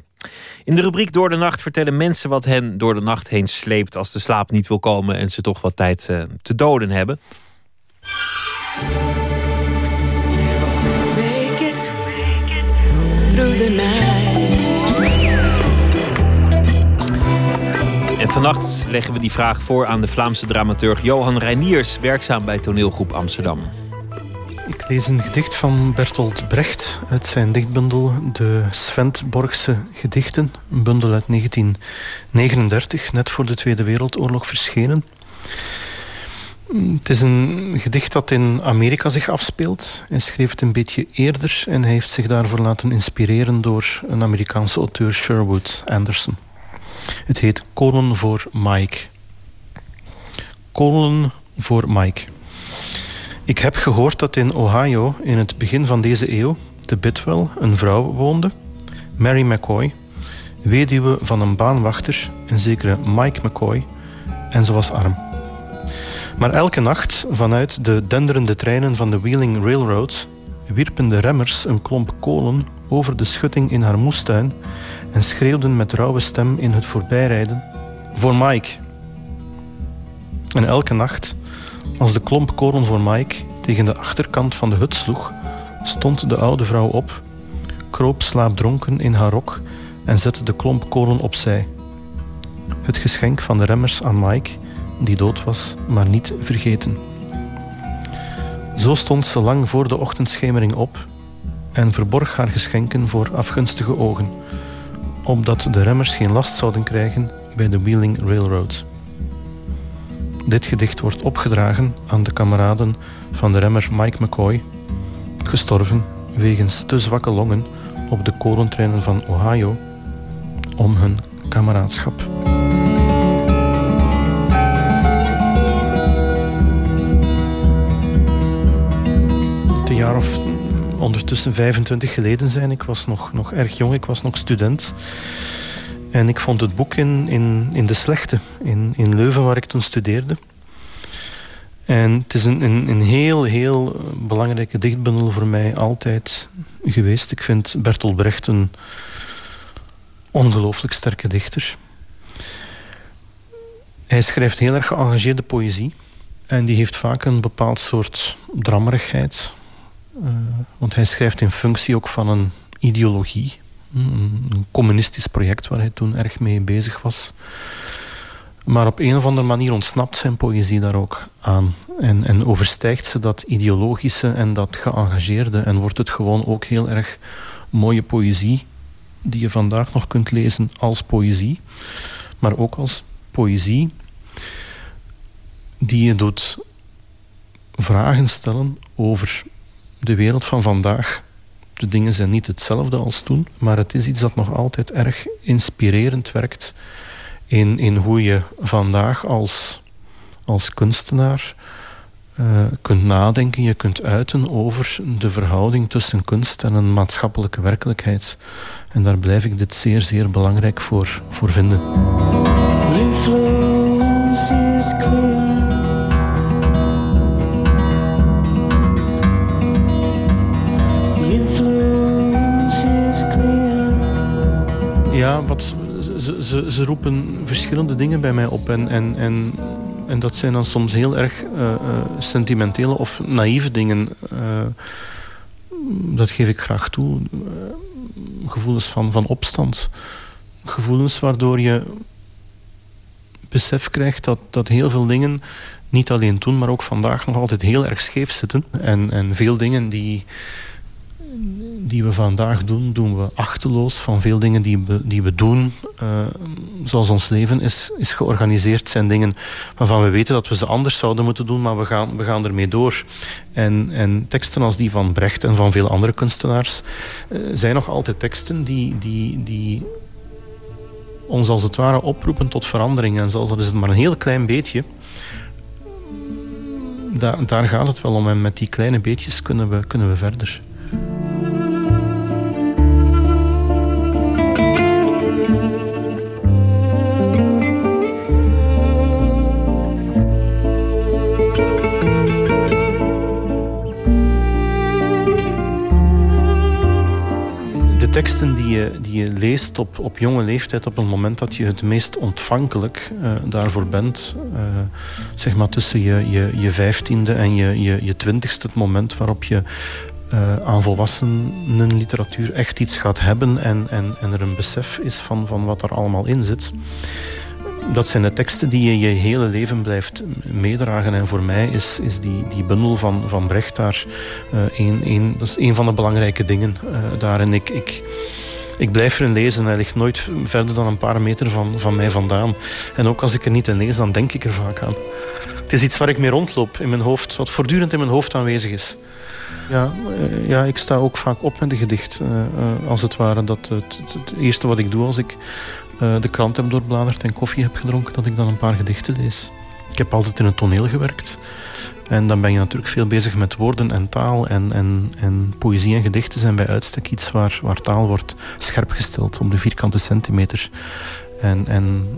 In de rubriek Door de Nacht vertellen mensen wat hen door de nacht heen sleept als de slaap niet wil komen en ze toch wat tijd eh, te doden hebben. En vannacht leggen we die vraag voor aan de Vlaamse dramaturg Johan Reiniers, werkzaam bij toneelgroep Amsterdam. Ik lees een gedicht van Bertolt Brecht uit zijn dichtbundel De Svendborgse Gedichten. Een bundel uit 1939, net voor de Tweede Wereldoorlog verschenen. Het is een gedicht dat in Amerika zich afspeelt. Hij schreef het een beetje eerder en hij heeft zich daarvoor laten inspireren door een Amerikaanse auteur Sherwood Anderson. Het heet Kolen voor Mike. Kolen voor Mike. Ik heb gehoord dat in Ohio in het begin van deze eeuw te Bidwell een vrouw woonde, Mary McCoy, weduwe van een baanwachter, een zekere Mike McCoy, en ze was arm. Maar elke nacht vanuit de denderende treinen van de Wheeling Railroad wierpen de remmers een klomp kolen over de schutting in haar moestuin en schreeuwden met rauwe stem in het voorbijrijden: Voor Mike! En elke nacht, als de klomp kolen voor Mike tegen de achterkant van de hut sloeg, stond de oude vrouw op, kroop slaapdronken in haar rok en zette de klomp kolen opzij. Het geschenk van de remmers aan Mike, die dood was, maar niet vergeten. Zo stond ze lang voor de ochtendschemering op en verborg haar geschenken voor afgunstige ogen, opdat de remmers geen last zouden krijgen bij de Wheeling Railroad. Dit gedicht wordt opgedragen aan de kameraden van de remmer Mike McCoy, gestorven wegens te zwakke longen op de kolentreinen van Ohio, om hun kameraadschap. Een jaar of ondertussen 25 geleden zijn. Ik was nog, nog erg jong, ik was nog student. En ik vond het boek in, in, in De Slechte, in, in Leuven, waar ik toen studeerde. En het is een, een, een heel, heel belangrijke dichtbundel voor mij altijd geweest. Ik vind Bertolt Brecht een ongelooflijk sterke dichter. Hij schrijft heel erg geëngageerde poëzie. En die heeft vaak een bepaald soort drammerigheid. Uh, want hij schrijft in functie ook van een ideologie. Een communistisch project waar hij toen erg mee bezig was. Maar op een of andere manier ontsnapt zijn poëzie daar ook aan. En, en overstijgt ze dat ideologische en dat geëngageerde. En wordt het gewoon ook heel erg mooie poëzie. Die je vandaag nog kunt lezen als poëzie. Maar ook als poëzie die je doet vragen stellen over de wereld van vandaag. De dingen zijn niet hetzelfde als toen, maar het is iets dat nog altijd erg inspirerend werkt in, in hoe je vandaag als, als kunstenaar uh, kunt nadenken, je kunt uiten over de verhouding tussen kunst en een maatschappelijke werkelijkheid. En daar blijf ik dit zeer, zeer belangrijk voor, voor vinden. Influence. Ja, wat, ze, ze, ze, roepen verschillende dingen bij mij op. En, en, en, en dat zijn dan soms heel erg uh, uh, sentimentele of naïeve dingen. Uh, dat geef ik graag toe. gevoelens van, van opstand. Gevoelens waardoor je besef krijgt dat, dat heel veel dingen niet alleen toen, maar ook vandaag nog altijd heel erg scheef zitten. En, en veel dingen die, die we vandaag doen, doen we achterloos van veel dingen die we, die we doen. Uh, zoals ons leven is, is georganiseerd, zijn dingen waarvan we weten dat we ze anders zouden moeten doen, maar we gaan, we gaan ermee door. En, en teksten als die van Brecht en van veel andere kunstenaars uh, zijn nog altijd teksten die, die, die ons als het ware oproepen tot verandering. En zelfs is het maar een heel klein beetje, da daar gaat het wel om. En met die kleine beetjes kunnen we, kunnen we verder. Teksten die je, die je leest op, op jonge leeftijd, op het moment dat je het meest ontvankelijk uh, daarvoor bent, uh, zeg maar tussen je, je, je vijftiende en je, je, je twintigste, het moment waarop je uh, aan volwassenenliteratuur echt iets gaat hebben en, en, en er een besef is van, van wat er allemaal in zit dat zijn de teksten die je je hele leven blijft meedragen. En voor mij is, is die, die bundel van, van Brecht daar uh, een, een, dat is een van de belangrijke dingen uh, daar. En ik, ik, ik blijf erin lezen. Hij ligt nooit verder dan een paar meter van, van mij vandaan. En ook als ik er niet in lees, dan denk ik er vaak aan. Het is iets waar ik mee rondloop in mijn hoofd, wat voortdurend in mijn hoofd aanwezig is. Ja, uh, ja ik sta ook vaak op met een gedicht. als het ware dat het, het, eerste wat ik doe als ik de krant heb doorbladerd en koffie heb gedronken, dat ik dan een paar gedichten lees. Ik heb altijd in het toneel gewerkt. En dan ben je natuurlijk veel bezig met woorden en taal. En, en, en poëzie en gedichten zijn bij uitstek iets waar, waar taal wordt scherp gesteld op de vierkante centimeter. En, en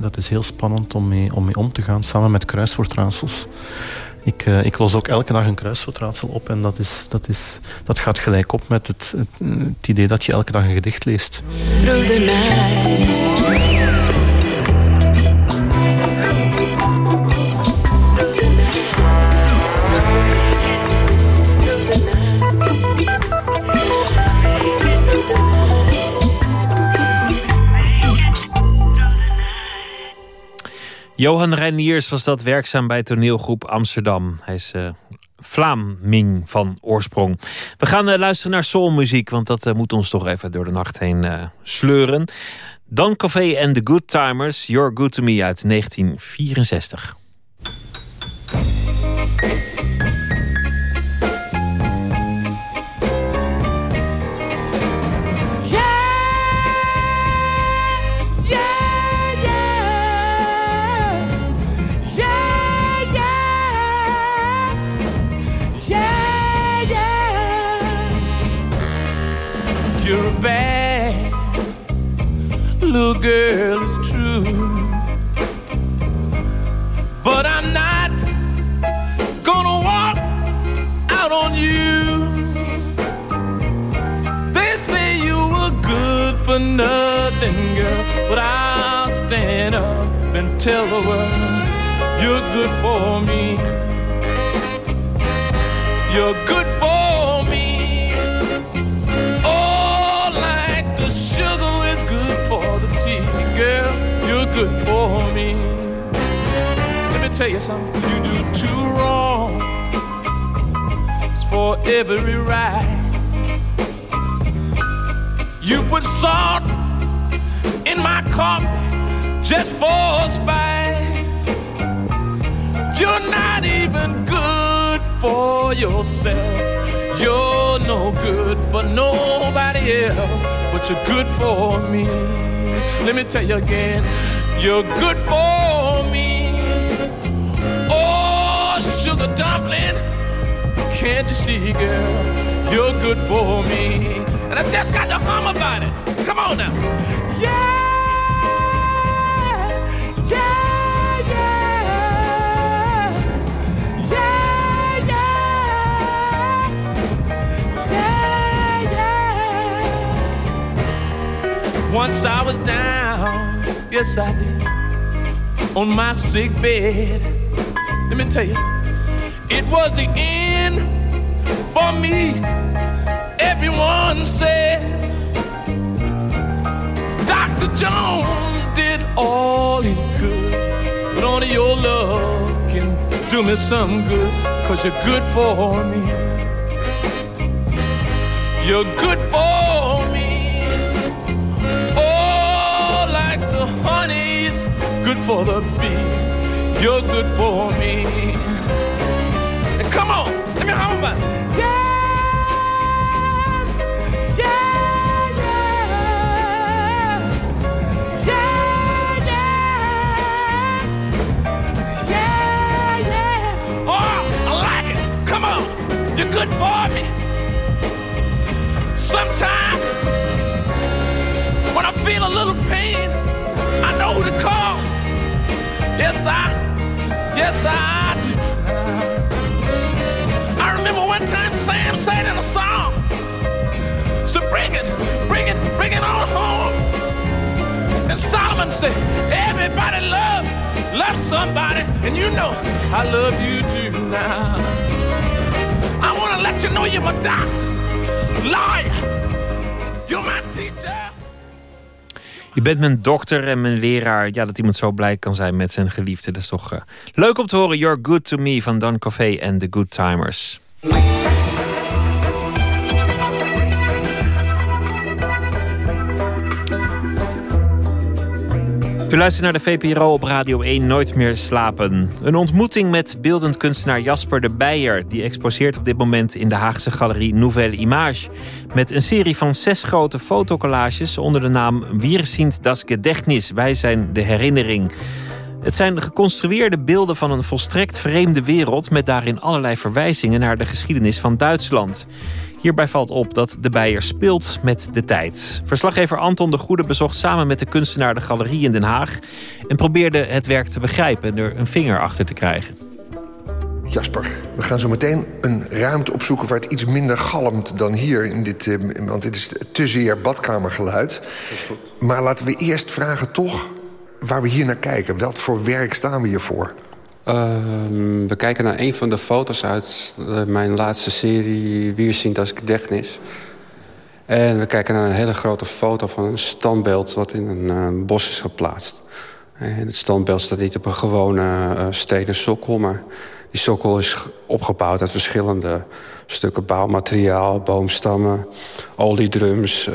dat is heel spannend om mee, om mee om te gaan, samen met kruiswoordraadsels. Ik, uh, ik los ook elke dag een kruiswoordraadsel op en dat, is, dat, is, dat gaat gelijk op met het, het, idee dat je elke dag een gedicht leest. Johan Reiniers was dat werkzaam bij toneelgroep Amsterdam. Hij is uh, van oorsprong. We gaan uh, luisteren naar soulmuziek, want dat uh, moet ons toch even door de nacht heen sleuren. Dan Café en The Good Timers, You're Good To Me uit 1964. Tell the world you're good for me. You're good for me. Oh, like the sugar is good for the tea, girl. You're good for me. Let me tell you something. You do two wrong It's for every right. You put salt in my coffee just for spite. You're not even good for yourself. You're no good for nobody else, but you're good for me. Let me tell you again, you're good for me. Oh, sugar dumpling, can't you see, girl? You're good for me. And I just got to hum about it. Come on now. Once I was down, yes I did, on my sick bed. Let me tell you, it was the end for me. Everyone said Dr. Jones did all he could, but only your love can do me some good, cause you're good for me. You're good for me. Good for the bee. You're good for me. And come on, let me hum about oh, it. Yeah. You're good for me. Sometimes, when I feel a little pain, I know who to call. Yes, I, yes, I do. I remember one time Sam said in a song, so bring it, bring it, bring it on home. And Solomon said, everybody love, love somebody, and you know I love you too now. I want to let you know you're my doctor, lawyer, Je bent mijn dokter en mijn leraar. Ja, dat iemand zo blij kan zijn met zijn geliefde. Dat is toch uh, leuk om te horen. You're Good To Me van Don Café en The Good Timers. U luistert naar de VPRO op Radio 1 Nooit meer slapen. Een ontmoeting met beeldend kunstenaar Jasper de Beijer. Die exposeert op dit moment in de Haagse galerie Nouvelle Image. Met een serie van zes grote fotocollages onder de naam Wir das Gedächtnis. Wij zijn de herinnering. Het zijn geconstrueerde beelden van een volstrekt vreemde wereld... met daarin allerlei verwijzingen naar de geschiedenis van Duitsland. Hierbij valt op dat de Beijer speelt met de tijd. Verslaggever Anton de Goede bezocht samen met de kunstenaar de galerie in Den Haag... en probeerde het werk te begrijpen en er een vinger achter te krijgen. Jasper, we gaan zo meteen een ruimte opzoeken waar het iets minder galmt dan hier. In dit, eh, want dit is te zeer badkamergeluid. Maar laten we eerst vragen toch waar we hier naar kijken. Wat voor werk staan we hier voor? Uh, we kijken naar een van de foto's uit uh, mijn laatste serie... Wir sind das Gedächtnis. En we kijken naar een hele grote foto van een standbeeld... wat in een uh, bos is geplaatst. En het standbeeld staat niet op een gewone stenen sokkel... maar die sokkel is opgebouwd uit verschillende stukken bouwmateriaal... boomstammen, oliedrums,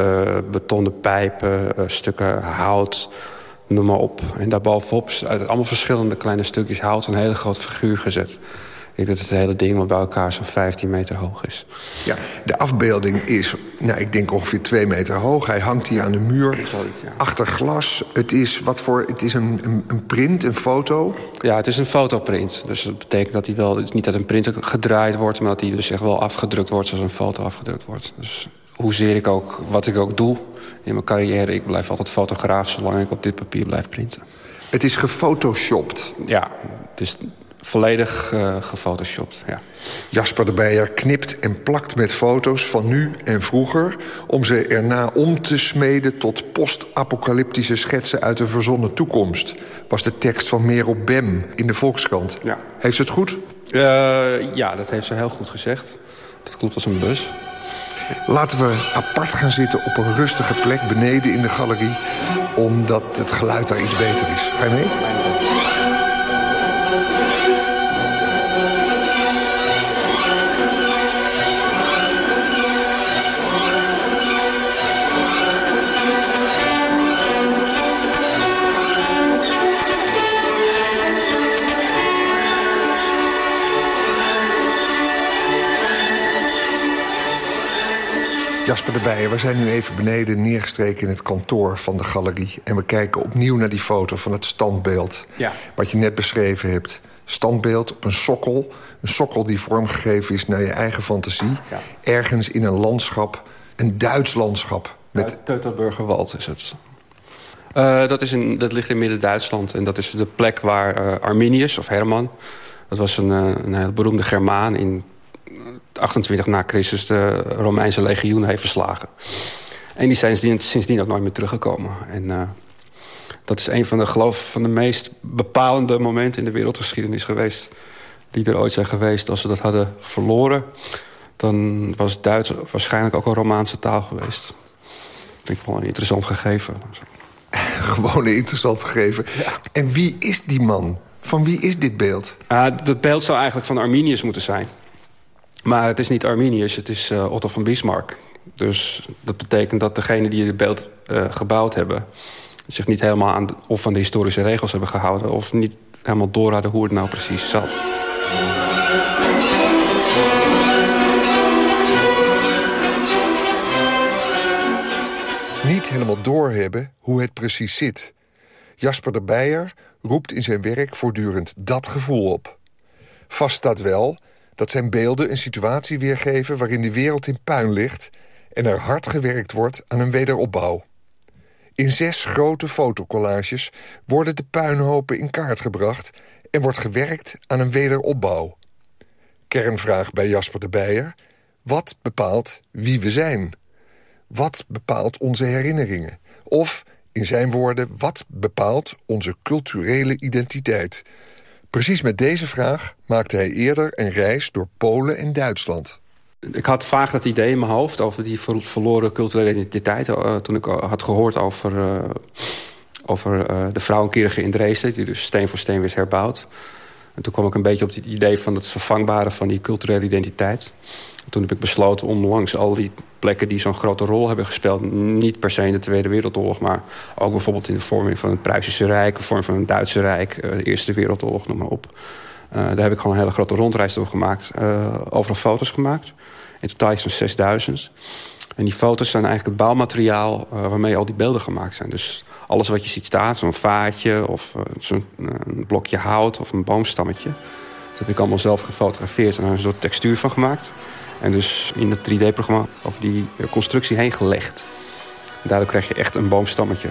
betonnen pijpen, stukken hout noem maar op. En daarbovenop uit allemaal verschillende kleine stukjes hout... een hele groot figuur gezet. Ik denk dat het hele ding wat bij elkaar zo'n 15 meter hoog is. Ja, de afbeelding is, nou, ik denk ongeveer 2 meter hoog. Hij hangt hier aan de muur, ja. achter glas. Het is, wat voor, het is een, een, een, print, een foto? Ja, het is een fotoprint. Dus dat betekent dat hij wel, niet dat een print gedraaid wordt... maar dat hij dus echt wel afgedrukt wordt zoals een foto afgedrukt wordt. Dus hoezeer ik ook, wat ik ook doe in mijn carrière... ik blijf altijd fotograaf zolang ik op dit papier blijf printen. Het is gefotoshopt. Ja, het is volledig uh, gefotoshopt, ja. Jasper de Beijer knipt en plakt met foto's van nu en vroeger... om ze erna om te smeden tot post-apocalyptische schetsen... uit een verzonnen toekomst, was de tekst van Merel Bem in de Volkskrant. Ja. Heeft ze het goed? Uh, ja, dat heeft ze heel goed gezegd. Dat klopt als een bus. Laten we apart gaan zitten op een rustige plek beneden in de galerie... omdat het geluid daar iets beter is. Ga je mee? Jasper de we zijn nu even beneden neergestreken in het kantoor van de galerie. En we kijken opnieuw naar die foto van het standbeeld. Ja. Wat je net beschreven hebt. Standbeeld op een sokkel. Een sokkel die vormgegeven is naar je eigen fantasie. Ja. Ergens in een landschap. Een Duits landschap. Met... Teutoburgerwald is het. Uh, dat, is in, dat ligt in Midden-Duitsland. En dat is de plek waar uh, Arminius, of Herman... dat was een, uh, een heel beroemde Germaan in 28 na Christus de Romeinse legioen heeft verslagen. En die zijn sindsdien, ook nooit meer teruggekomen. En uh, dat is een van de, geloof, van de meest bepalende momenten in de wereldgeschiedenis geweest... die er ooit zijn geweest. Als we dat hadden verloren, dan was Duits waarschijnlijk ook een Romaanse taal geweest. Dat vind ik wel een interessant gegeven. [laughs] Gewoon een interessant gegeven. Ja. En wie is die man? Van wie is dit beeld? Uh, het beeld zou eigenlijk van Arminius moeten zijn. Maar het is niet Arminius, het is uh, Otto van Bismarck. Dus dat betekent dat degenen die het beeld uh, gebouwd hebben... zich niet helemaal aan of aan de historische regels hebben gehouden... of niet helemaal door hadden hoe het nou precies zat. Niet helemaal doorhebben hoe het precies zit. Jasper de Beijer roept in zijn werk voortdurend dat gevoel op. Vast staat wel dat zijn beelden een situatie weergeven... waarin de wereld in puin ligt en er hard gewerkt wordt aan een wederopbouw. In zes grote fotocollages worden de puinhopen in kaart gebracht... en wordt gewerkt aan een wederopbouw. Kernvraag bij Jasper de Beijer. Wat bepaalt wie we zijn? Wat bepaalt onze herinneringen? Of, in zijn woorden, wat bepaalt onze culturele identiteit... Precies met deze vraag maakte hij eerder een reis door Polen en Duitsland. Ik had vaak dat idee in mijn hoofd over die verloren culturele identiteit. Uh, toen ik had gehoord over, uh, over uh, de vrouwenkirche in Dresden... die dus steen voor steen werd herbouwd. En toen kwam ik een beetje op het idee van het vervangbare van die culturele identiteit. En toen heb ik besloten om langs al die plekken die zo'n grote rol hebben gespeeld... niet per se in de Tweede Wereldoorlog... maar ook bijvoorbeeld in de vorming van het Pruisische Rijk... de vorming van het Duitse Rijk, de Eerste Wereldoorlog, noem maar op. Uh, daar heb ik gewoon een hele grote rondreis door gemaakt. Uh, overal foto's gemaakt. In totaal is van 6000. En die foto's zijn eigenlijk het bouwmateriaal... Waarmee al die beelden gemaakt zijn. Dus alles wat je ziet staan, zo'n vaatje... of zo'n blokje hout of een boomstammetje... dat heb ik allemaal zelf gefotografeerd... en er een soort textuur van gemaakt... En dus in het 3D-programma over die constructie heen gelegd. Daardoor krijg je echt een boomstammetje.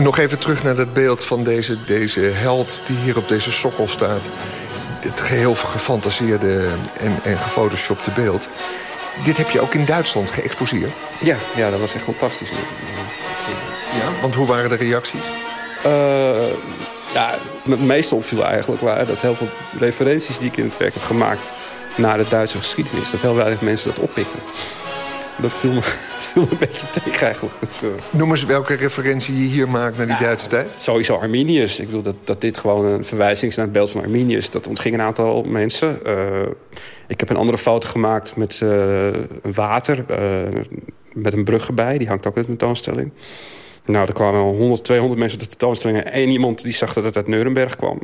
Nog even terug naar dat beeld van deze, deze held die hier op deze sokkel staat. Het geheel gefantaseerde en, en gefotoshopte beeld. Dit heb je ook in Duitsland geëxposeerd? Ja, ja dat was echt fantastisch. Ja, want hoe waren de reacties? Uh, ja, het meeste opviel eigenlijk waren dat heel veel referenties die ik in het werk heb gemaakt... naar de Duitse geschiedenis, dat heel weinig mensen dat oppikten. dat viel, me, viel een beetje tegen eigenlijk. Dus, uh, Noem eens welke referentie je hier maakt naar die Duitse tijd. Sowieso Arminius. Ik bedoel dat, dat dit gewoon een verwijzing is naar het beeld van Arminius. Dat ontging een aantal mensen. Eh, ik heb een andere foto gemaakt met eh, water. eh, met een brug erbij. Die hangt ook in de tentoonstelling. Nou, er kwamen 100, 200 mensen op de tentoonstelling. En één iemand die zag dat het uit Nuremberg kwam.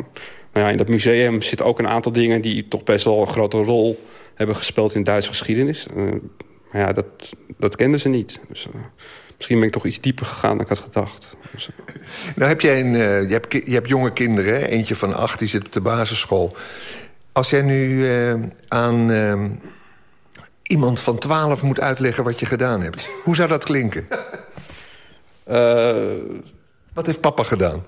Nou ja, in dat museum zitten ook een aantal dingen... die toch best wel een grote rol hebben gespeeld in Duitse geschiedenis. Maar ja, dat, dat kenden ze niet. Dus, eh, misschien ben ik toch iets dieper gegaan dan ik had gedacht. Dus, eh, [laughs] Nou heb jij een, eh, je, hebt, je hebt jonge kinderen, hè? eentje van acht, die zit op de basisschool. Als jij nu aan eh, iemand van twaalf moet uitleggen wat je gedaan hebt... hoe zou dat klinken? [laughs] Wat heeft papa gedaan?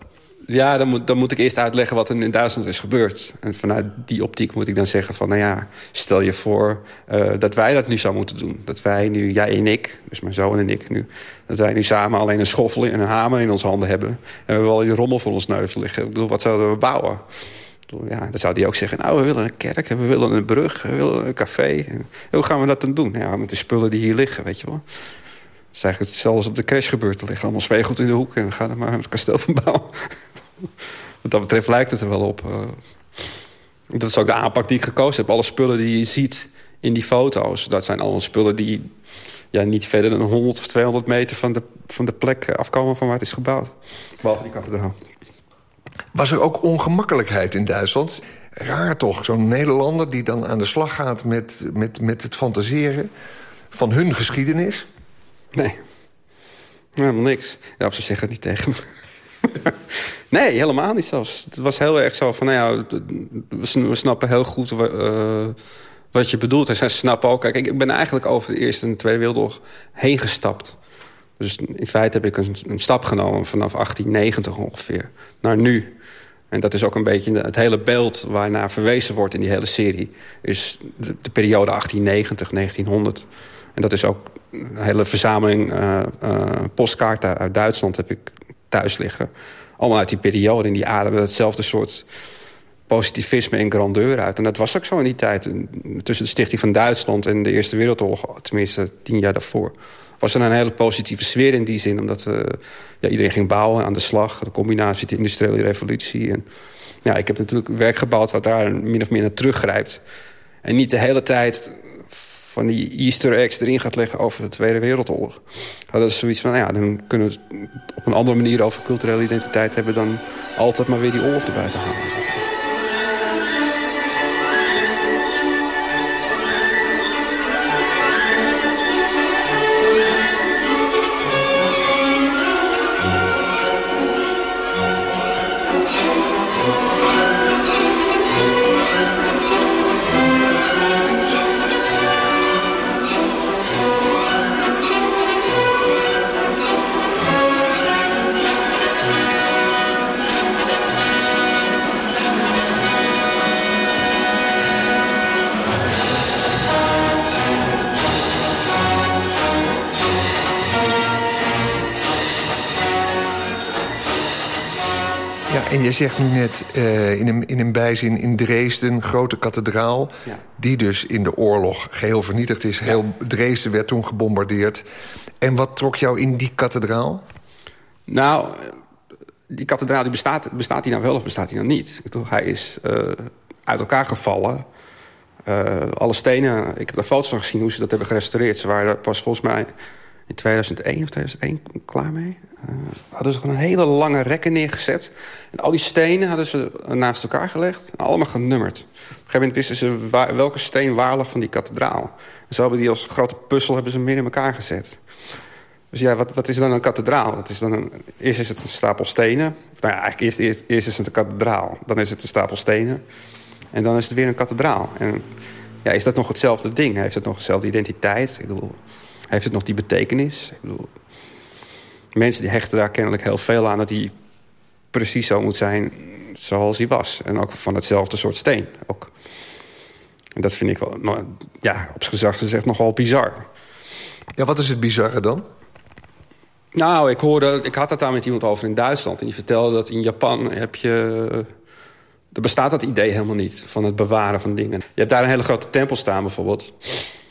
Ja, dan moet, dan moet ik eerst uitleggen wat er in Duitsland is gebeurd. En vanuit die optiek moet ik dan zeggen van... nou ja, stel je voor eh, dat wij dat nu zouden moeten doen. Dat wij nu, jij en ik, dus mijn zoon en ik nu... dat wij nu samen alleen een schoffel en een hamer in onze handen hebben... en we al die rommel voor ons neus liggen. Ik bedoel, wat zouden we bouwen? Ja, dan zou die ook zeggen, nou, we willen een kerk... we willen een brug, we willen een café. Hoe gaan we dat dan doen? Ja, met de spullen die hier liggen, weet je wel. Het is eigenlijk hetzelfde als op de crash gebeurt. Er ligt allemaal speelgoed in de hoek... en dan gaan we maar het kasteel van bouwen. [laughs] Wat dat betreft lijkt het er wel op. eh. dat is ook de aanpak die ik gekozen heb. Alle spullen die je ziet in die foto's... dat zijn allemaal spullen die ja, niet verder dan 100 of 200 meter... van de, van de plek eh, afkomen van waar het is gebouwd. Behalve die kathedraal. Was er ook ongemakkelijkheid in Duitsland? Raar toch, zo'n Nederlander die dan aan de slag gaat met, met, met het fantaseren van hun geschiedenis? Nee. Helemaal niks. Ja, of ze zeggen het niet tegen me. [laughs] nee, helemaal niet zelfs. Het was heel erg zo van, nou ja, we sn- we snappen heel goed eh, wat je bedoelt. En zij snappen ook, kijk, ik ben eigenlijk over de Eerste en de Tweede Wereldoorlog heen gestapt. Dus in feite heb ik een, stap genomen vanaf 1890 ongeveer naar nu. En dat is ook een beetje het hele beeld waarnaar verwezen wordt in die hele serie. Is de, de periode 1890, 1900. En dat is ook een hele verzameling eh, eh, postkaarten uit Duitsland heb ik thuis liggen. Allemaal uit die periode. En die ademen hetzelfde soort positivisme en grandeur uit. En dat was ook zo in die tijd. Tussen de stichting van Duitsland en de Eerste Wereldoorlog... tenminste tien jaar daarvoor... was er een hele positieve sfeer in die zin. Omdat eh, ja, iedereen ging bouwen aan de slag. De combinatie de industriële revolutie. En, ja, ik heb natuurlijk werk gebouwd wat daar min of meer naar teruggrijpt. En niet de hele tijd van die easter eggs erin gaat leggen over de Tweede Wereldoorlog. Dat is zoiets van, nou ja, dan kunnen we het op een andere manier over culturele identiteit hebben... dan altijd maar weer die oorlog erbij te halen. En je zegt nu net eh, in, een, in een bijzin in Dresden, grote kathedraal... Ja. die dus in de oorlog geheel vernietigd is. Heel Dresden werd toen gebombardeerd. En wat trok jou in die kathedraal? Nou, die kathedraal die bestaat, bestaat die nou wel of bestaat die nou niet? Hij is eh, uit elkaar gevallen. Eh, alle stenen, ik heb daar foto's van gezien hoe ze dat hebben gerestaureerd. Ze waren pas volgens mij in 2001 of 2001 klaar mee. Eh, hadden ze gewoon een hele lange rekken neergezet. En al die stenen hadden ze naast elkaar gelegd. Allemaal genummerd. Op een gegeven moment wisten ze welke steen waar lag van die kathedraal. En zo hebben die als grote puzzel hebben ze meer in elkaar gezet. Dus ja, wat, wat is dan een kathedraal? Is dan eerst is het een stapel stenen. Of, nou ja, eigenlijk eerst, eerst, eerst is het een kathedraal. Dan is het een stapel stenen. En dan is het weer een kathedraal. En ja, is dat nog hetzelfde ding? Heeft het nog dezelfde identiteit? Ik bedoel, heeft het nog die betekenis? Ik bedoel, mensen die hechten daar kennelijk heel veel aan... dat die precies zo moet zijn zoals hij was. En ook van hetzelfde soort steen. Ook. En dat vind ik wel, nou, ja, op z'n gezag gezegd nogal bizar. Ja, wat is het bizarre dan? Nou, ik hoorde, ik had het daar met iemand over in Duitsland. En die vertelde dat in Japan heb je... Er bestaat dat idee helemaal niet, van het bewaren van dingen. Je hebt daar een hele grote tempel staan bijvoorbeeld.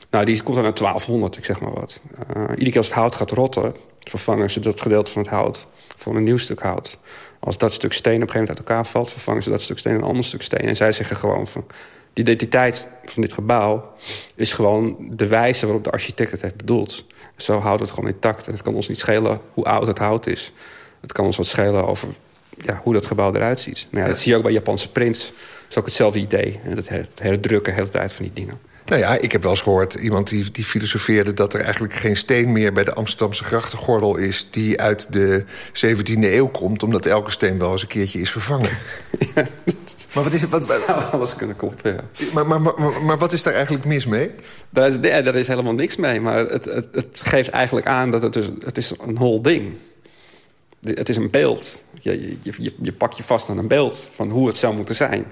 Nou, die komt dan naar 1200, ik zeg maar wat. Uh, iedere keer als het hout gaat rotten... vervangen ze dat gedeelte van het hout voor een nieuw stuk hout. Als dat stuk steen op een gegeven moment uit elkaar valt... vervangen ze dat stuk steen een ander stuk steen. En zij zeggen gewoon van... die identiteit van dit gebouw is gewoon de wijze waarop de architect het heeft bedoeld. Zo houdt het gewoon intact. En het kan ons niet schelen hoe oud het hout is. Het kan ons wat schelen over ja, hoe dat gebouw eruit ziet. Nou ja, dat zie je ook bij Japanse prints. Dat is ook hetzelfde idee. Het herdrukken de hele tijd van die dingen. Nou ja, ik heb wel eens gehoord iemand die, die filosofeerde... dat er eigenlijk geen steen meer bij de Amsterdamse grachtengordel is... die uit de 17e eeuw komt, omdat elke steen wel eens een keertje is vervangen. [laughs] Maar wat is het? Wat, zou alles kunnen kloppen, ja. Maar, maar, maar, maar, wat is daar eigenlijk mis mee? Daar is, daar is helemaal niks mee. Maar het, het, het geeft eigenlijk aan dat het, dus, het is een hol ding Het is een beeld. Je, je, je, je pakt je vast aan een beeld van hoe het zou moeten zijn.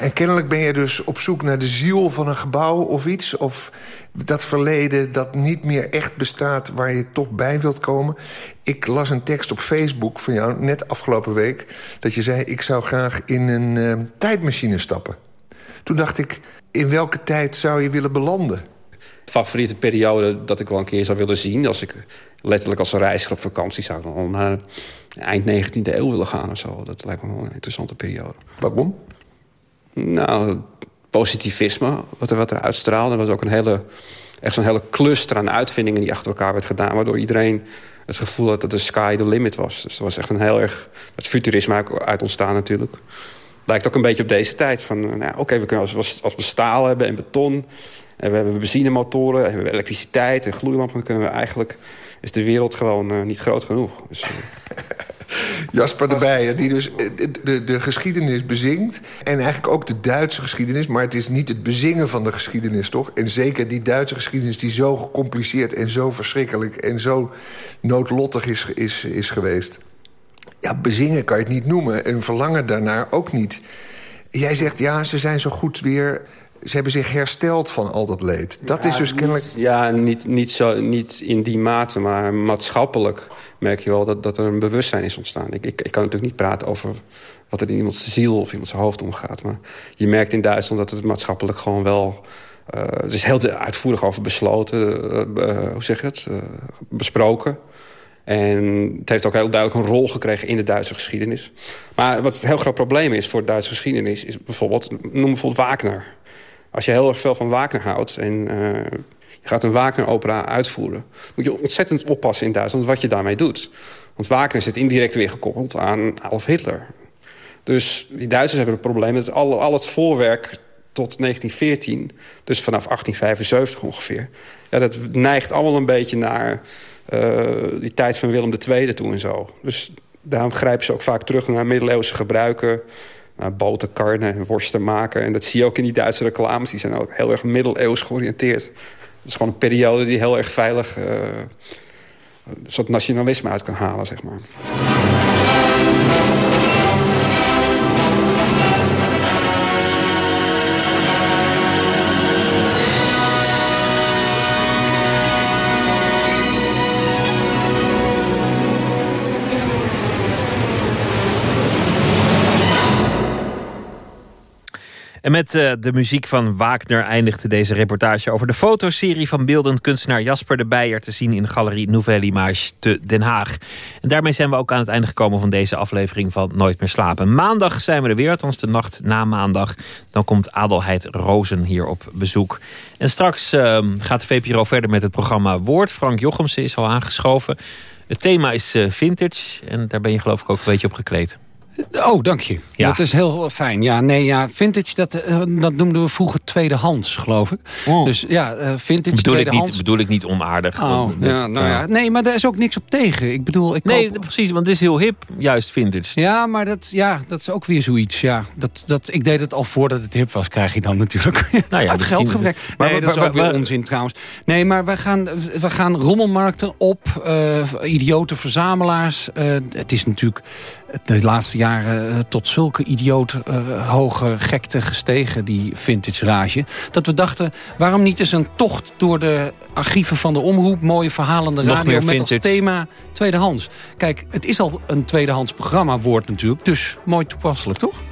En kennelijk ben je dus op zoek naar de ziel van een gebouw of iets... of dat verleden dat niet meer echt bestaat waar je toch bij wilt komen. Ik las een tekst op Facebook van jou, net afgelopen week... dat je zei, ik zou graag in een uh, tijdmachine stappen. Toen dacht ik, in welke tijd zou je willen belanden? favoriete periode dat ik wel een keer zou willen zien... als ik letterlijk als een reiziger op vakantie zou... dan naar eind 19e eeuw willen gaan of zo. Dat lijkt me wel een interessante periode. Waarom? Nou, positivisme, wat er, wat er uitstraalde. Er was ook een hele, echt zo'n hele cluster aan uitvindingen die achter elkaar werd gedaan... waardoor iedereen het gevoel had dat de sky the limit was. Dus er was echt een heel erg... Het futurisme uit ontstaan natuurlijk. Lijkt ook een beetje op deze tijd. Van, nou, Oké, als, we staal hebben en beton... en we hebben benzinemotoren, en we hebben elektriciteit en gloeilampen... dan kunnen we eigenlijk... is de wereld gewoon uh, niet groot genoeg. Dus, uh... Jasper de die dus eh, de, de, geschiedenis bezingt. En eigenlijk ook de Duitse geschiedenis. Maar het is niet het bezingen van de geschiedenis, toch? En zeker die Duitse geschiedenis die zo gecompliceerd... en zo verschrikkelijk en zo noodlottig is, is, is geweest. Ja, bezingen kan je het niet noemen. En verlangen daarnaar ook niet. Jij zegt, ja, ze zijn zo goed weer ze hebben zich hersteld van al dat leed. Dat is dus kennelijk... ja, niet, niet, zo, niet in die mate, maar maatschappelijk merk je wel dat, dat er een bewustzijn is ontstaan. Ik, ik, ik kan natuurlijk niet praten over wat er in iemands ziel of iemands hoofd omgaat. Maar je merkt in Duitsland dat het maatschappelijk gewoon wel... Uh, er is heel uitvoerig over besloten, uh, hoe zeg je het, besproken. En het heeft ook heel duidelijk een rol gekregen in de Duitse geschiedenis. Maar wat een heel groot probleem is voor de Duitse geschiedenis... is bijvoorbeeld, noem bijvoorbeeld Wagner. Als je heel erg veel van Wagner houdt... en je gaat een Wagner-opera uitvoeren... moet je ontzettend oppassen in Duitsland wat je daarmee doet. Want Wagner zit indirect weer gekoppeld aan Adolf Hitler. Dus die Duitsers hebben het probleem al, het voorwerk tot 1914... dus vanaf 1875 ongeveer... Ja, dat neigt allemaal een beetje naar uh, die tijd van Willem II toe en zo. Dus daarom grijpen ze ook vaak terug naar middeleeuwse gebruiken... naar boterkarnen en worsten maken. En dat zie je ook in die Duitse reclames. Die zijn ook heel erg middeleeuws georiënteerd is gewoon een periode die heel erg veilig... Uh, een soort nationalisme uit kan halen, zeg maar. En met uh, de muziek van Wagner eindigde deze reportage over de fotoserie van beeldend kunstenaar Jasper de Beijer te zien in Galerie Nouvelle Image te Den Haag. En daarmee zijn we ook aan het einde gekomen van deze aflevering van Nooit meer slapen. Maandag zijn we er weer, althans de nacht na maandag. Dan komt Adelheid Rozen hier op bezoek. En straks uh, gaat de VPRO verder met het programma Woord. Frank Jochemsen is al aangeschoven. Het thema is uh, vintage en daar ben je geloof ik ook een beetje op gekleed. Oh, dank je. Ja. Dat is heel fijn. Ja, nee, ja, vintage, dat, eh, dat noemden we vroeger tweedehands, geloof ik. Oh. Dus ja, uh, vintage, bedoel tweedehands. Ik niet, bedoel ik niet onaardig. Oh, ja, nou ja. Nee, maar daar is ook niks op tegen. Ik bedoel, ik Nee, precies, want het is heel hip, juist vintage. Ja, maar dat, ja, dat is ook weer zoiets. Ja, dat, dat, ik deed het al voordat het hip was, krijg je dan natuurlijk. Nou ja, Uit geldgebrek. Maar nee, dat is ook weer onzin trouwens. Nee, maar we gaan, we gaan rommelmarkten op, uh, idiote verzamelaars. het is natuurlijk de laatste jaren eh, tot zulke idioot uh, hoge gekte gestegen, die vintage rage. Dat we dachten, waarom niet eens een tocht door de archieven van de omroep... mooie verhalende radio met als thema tweedehands. Kijk, het is al een tweedehands programma woord natuurlijk, dus mooi toepasselijk, toch?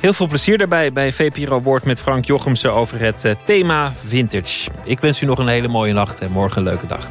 Heel veel plezier daarbij bij VPRO Woord met Frank Jochemsen over het eh, thema vintage. Ik wens u nog een hele mooie nacht en morgen een leuke dag.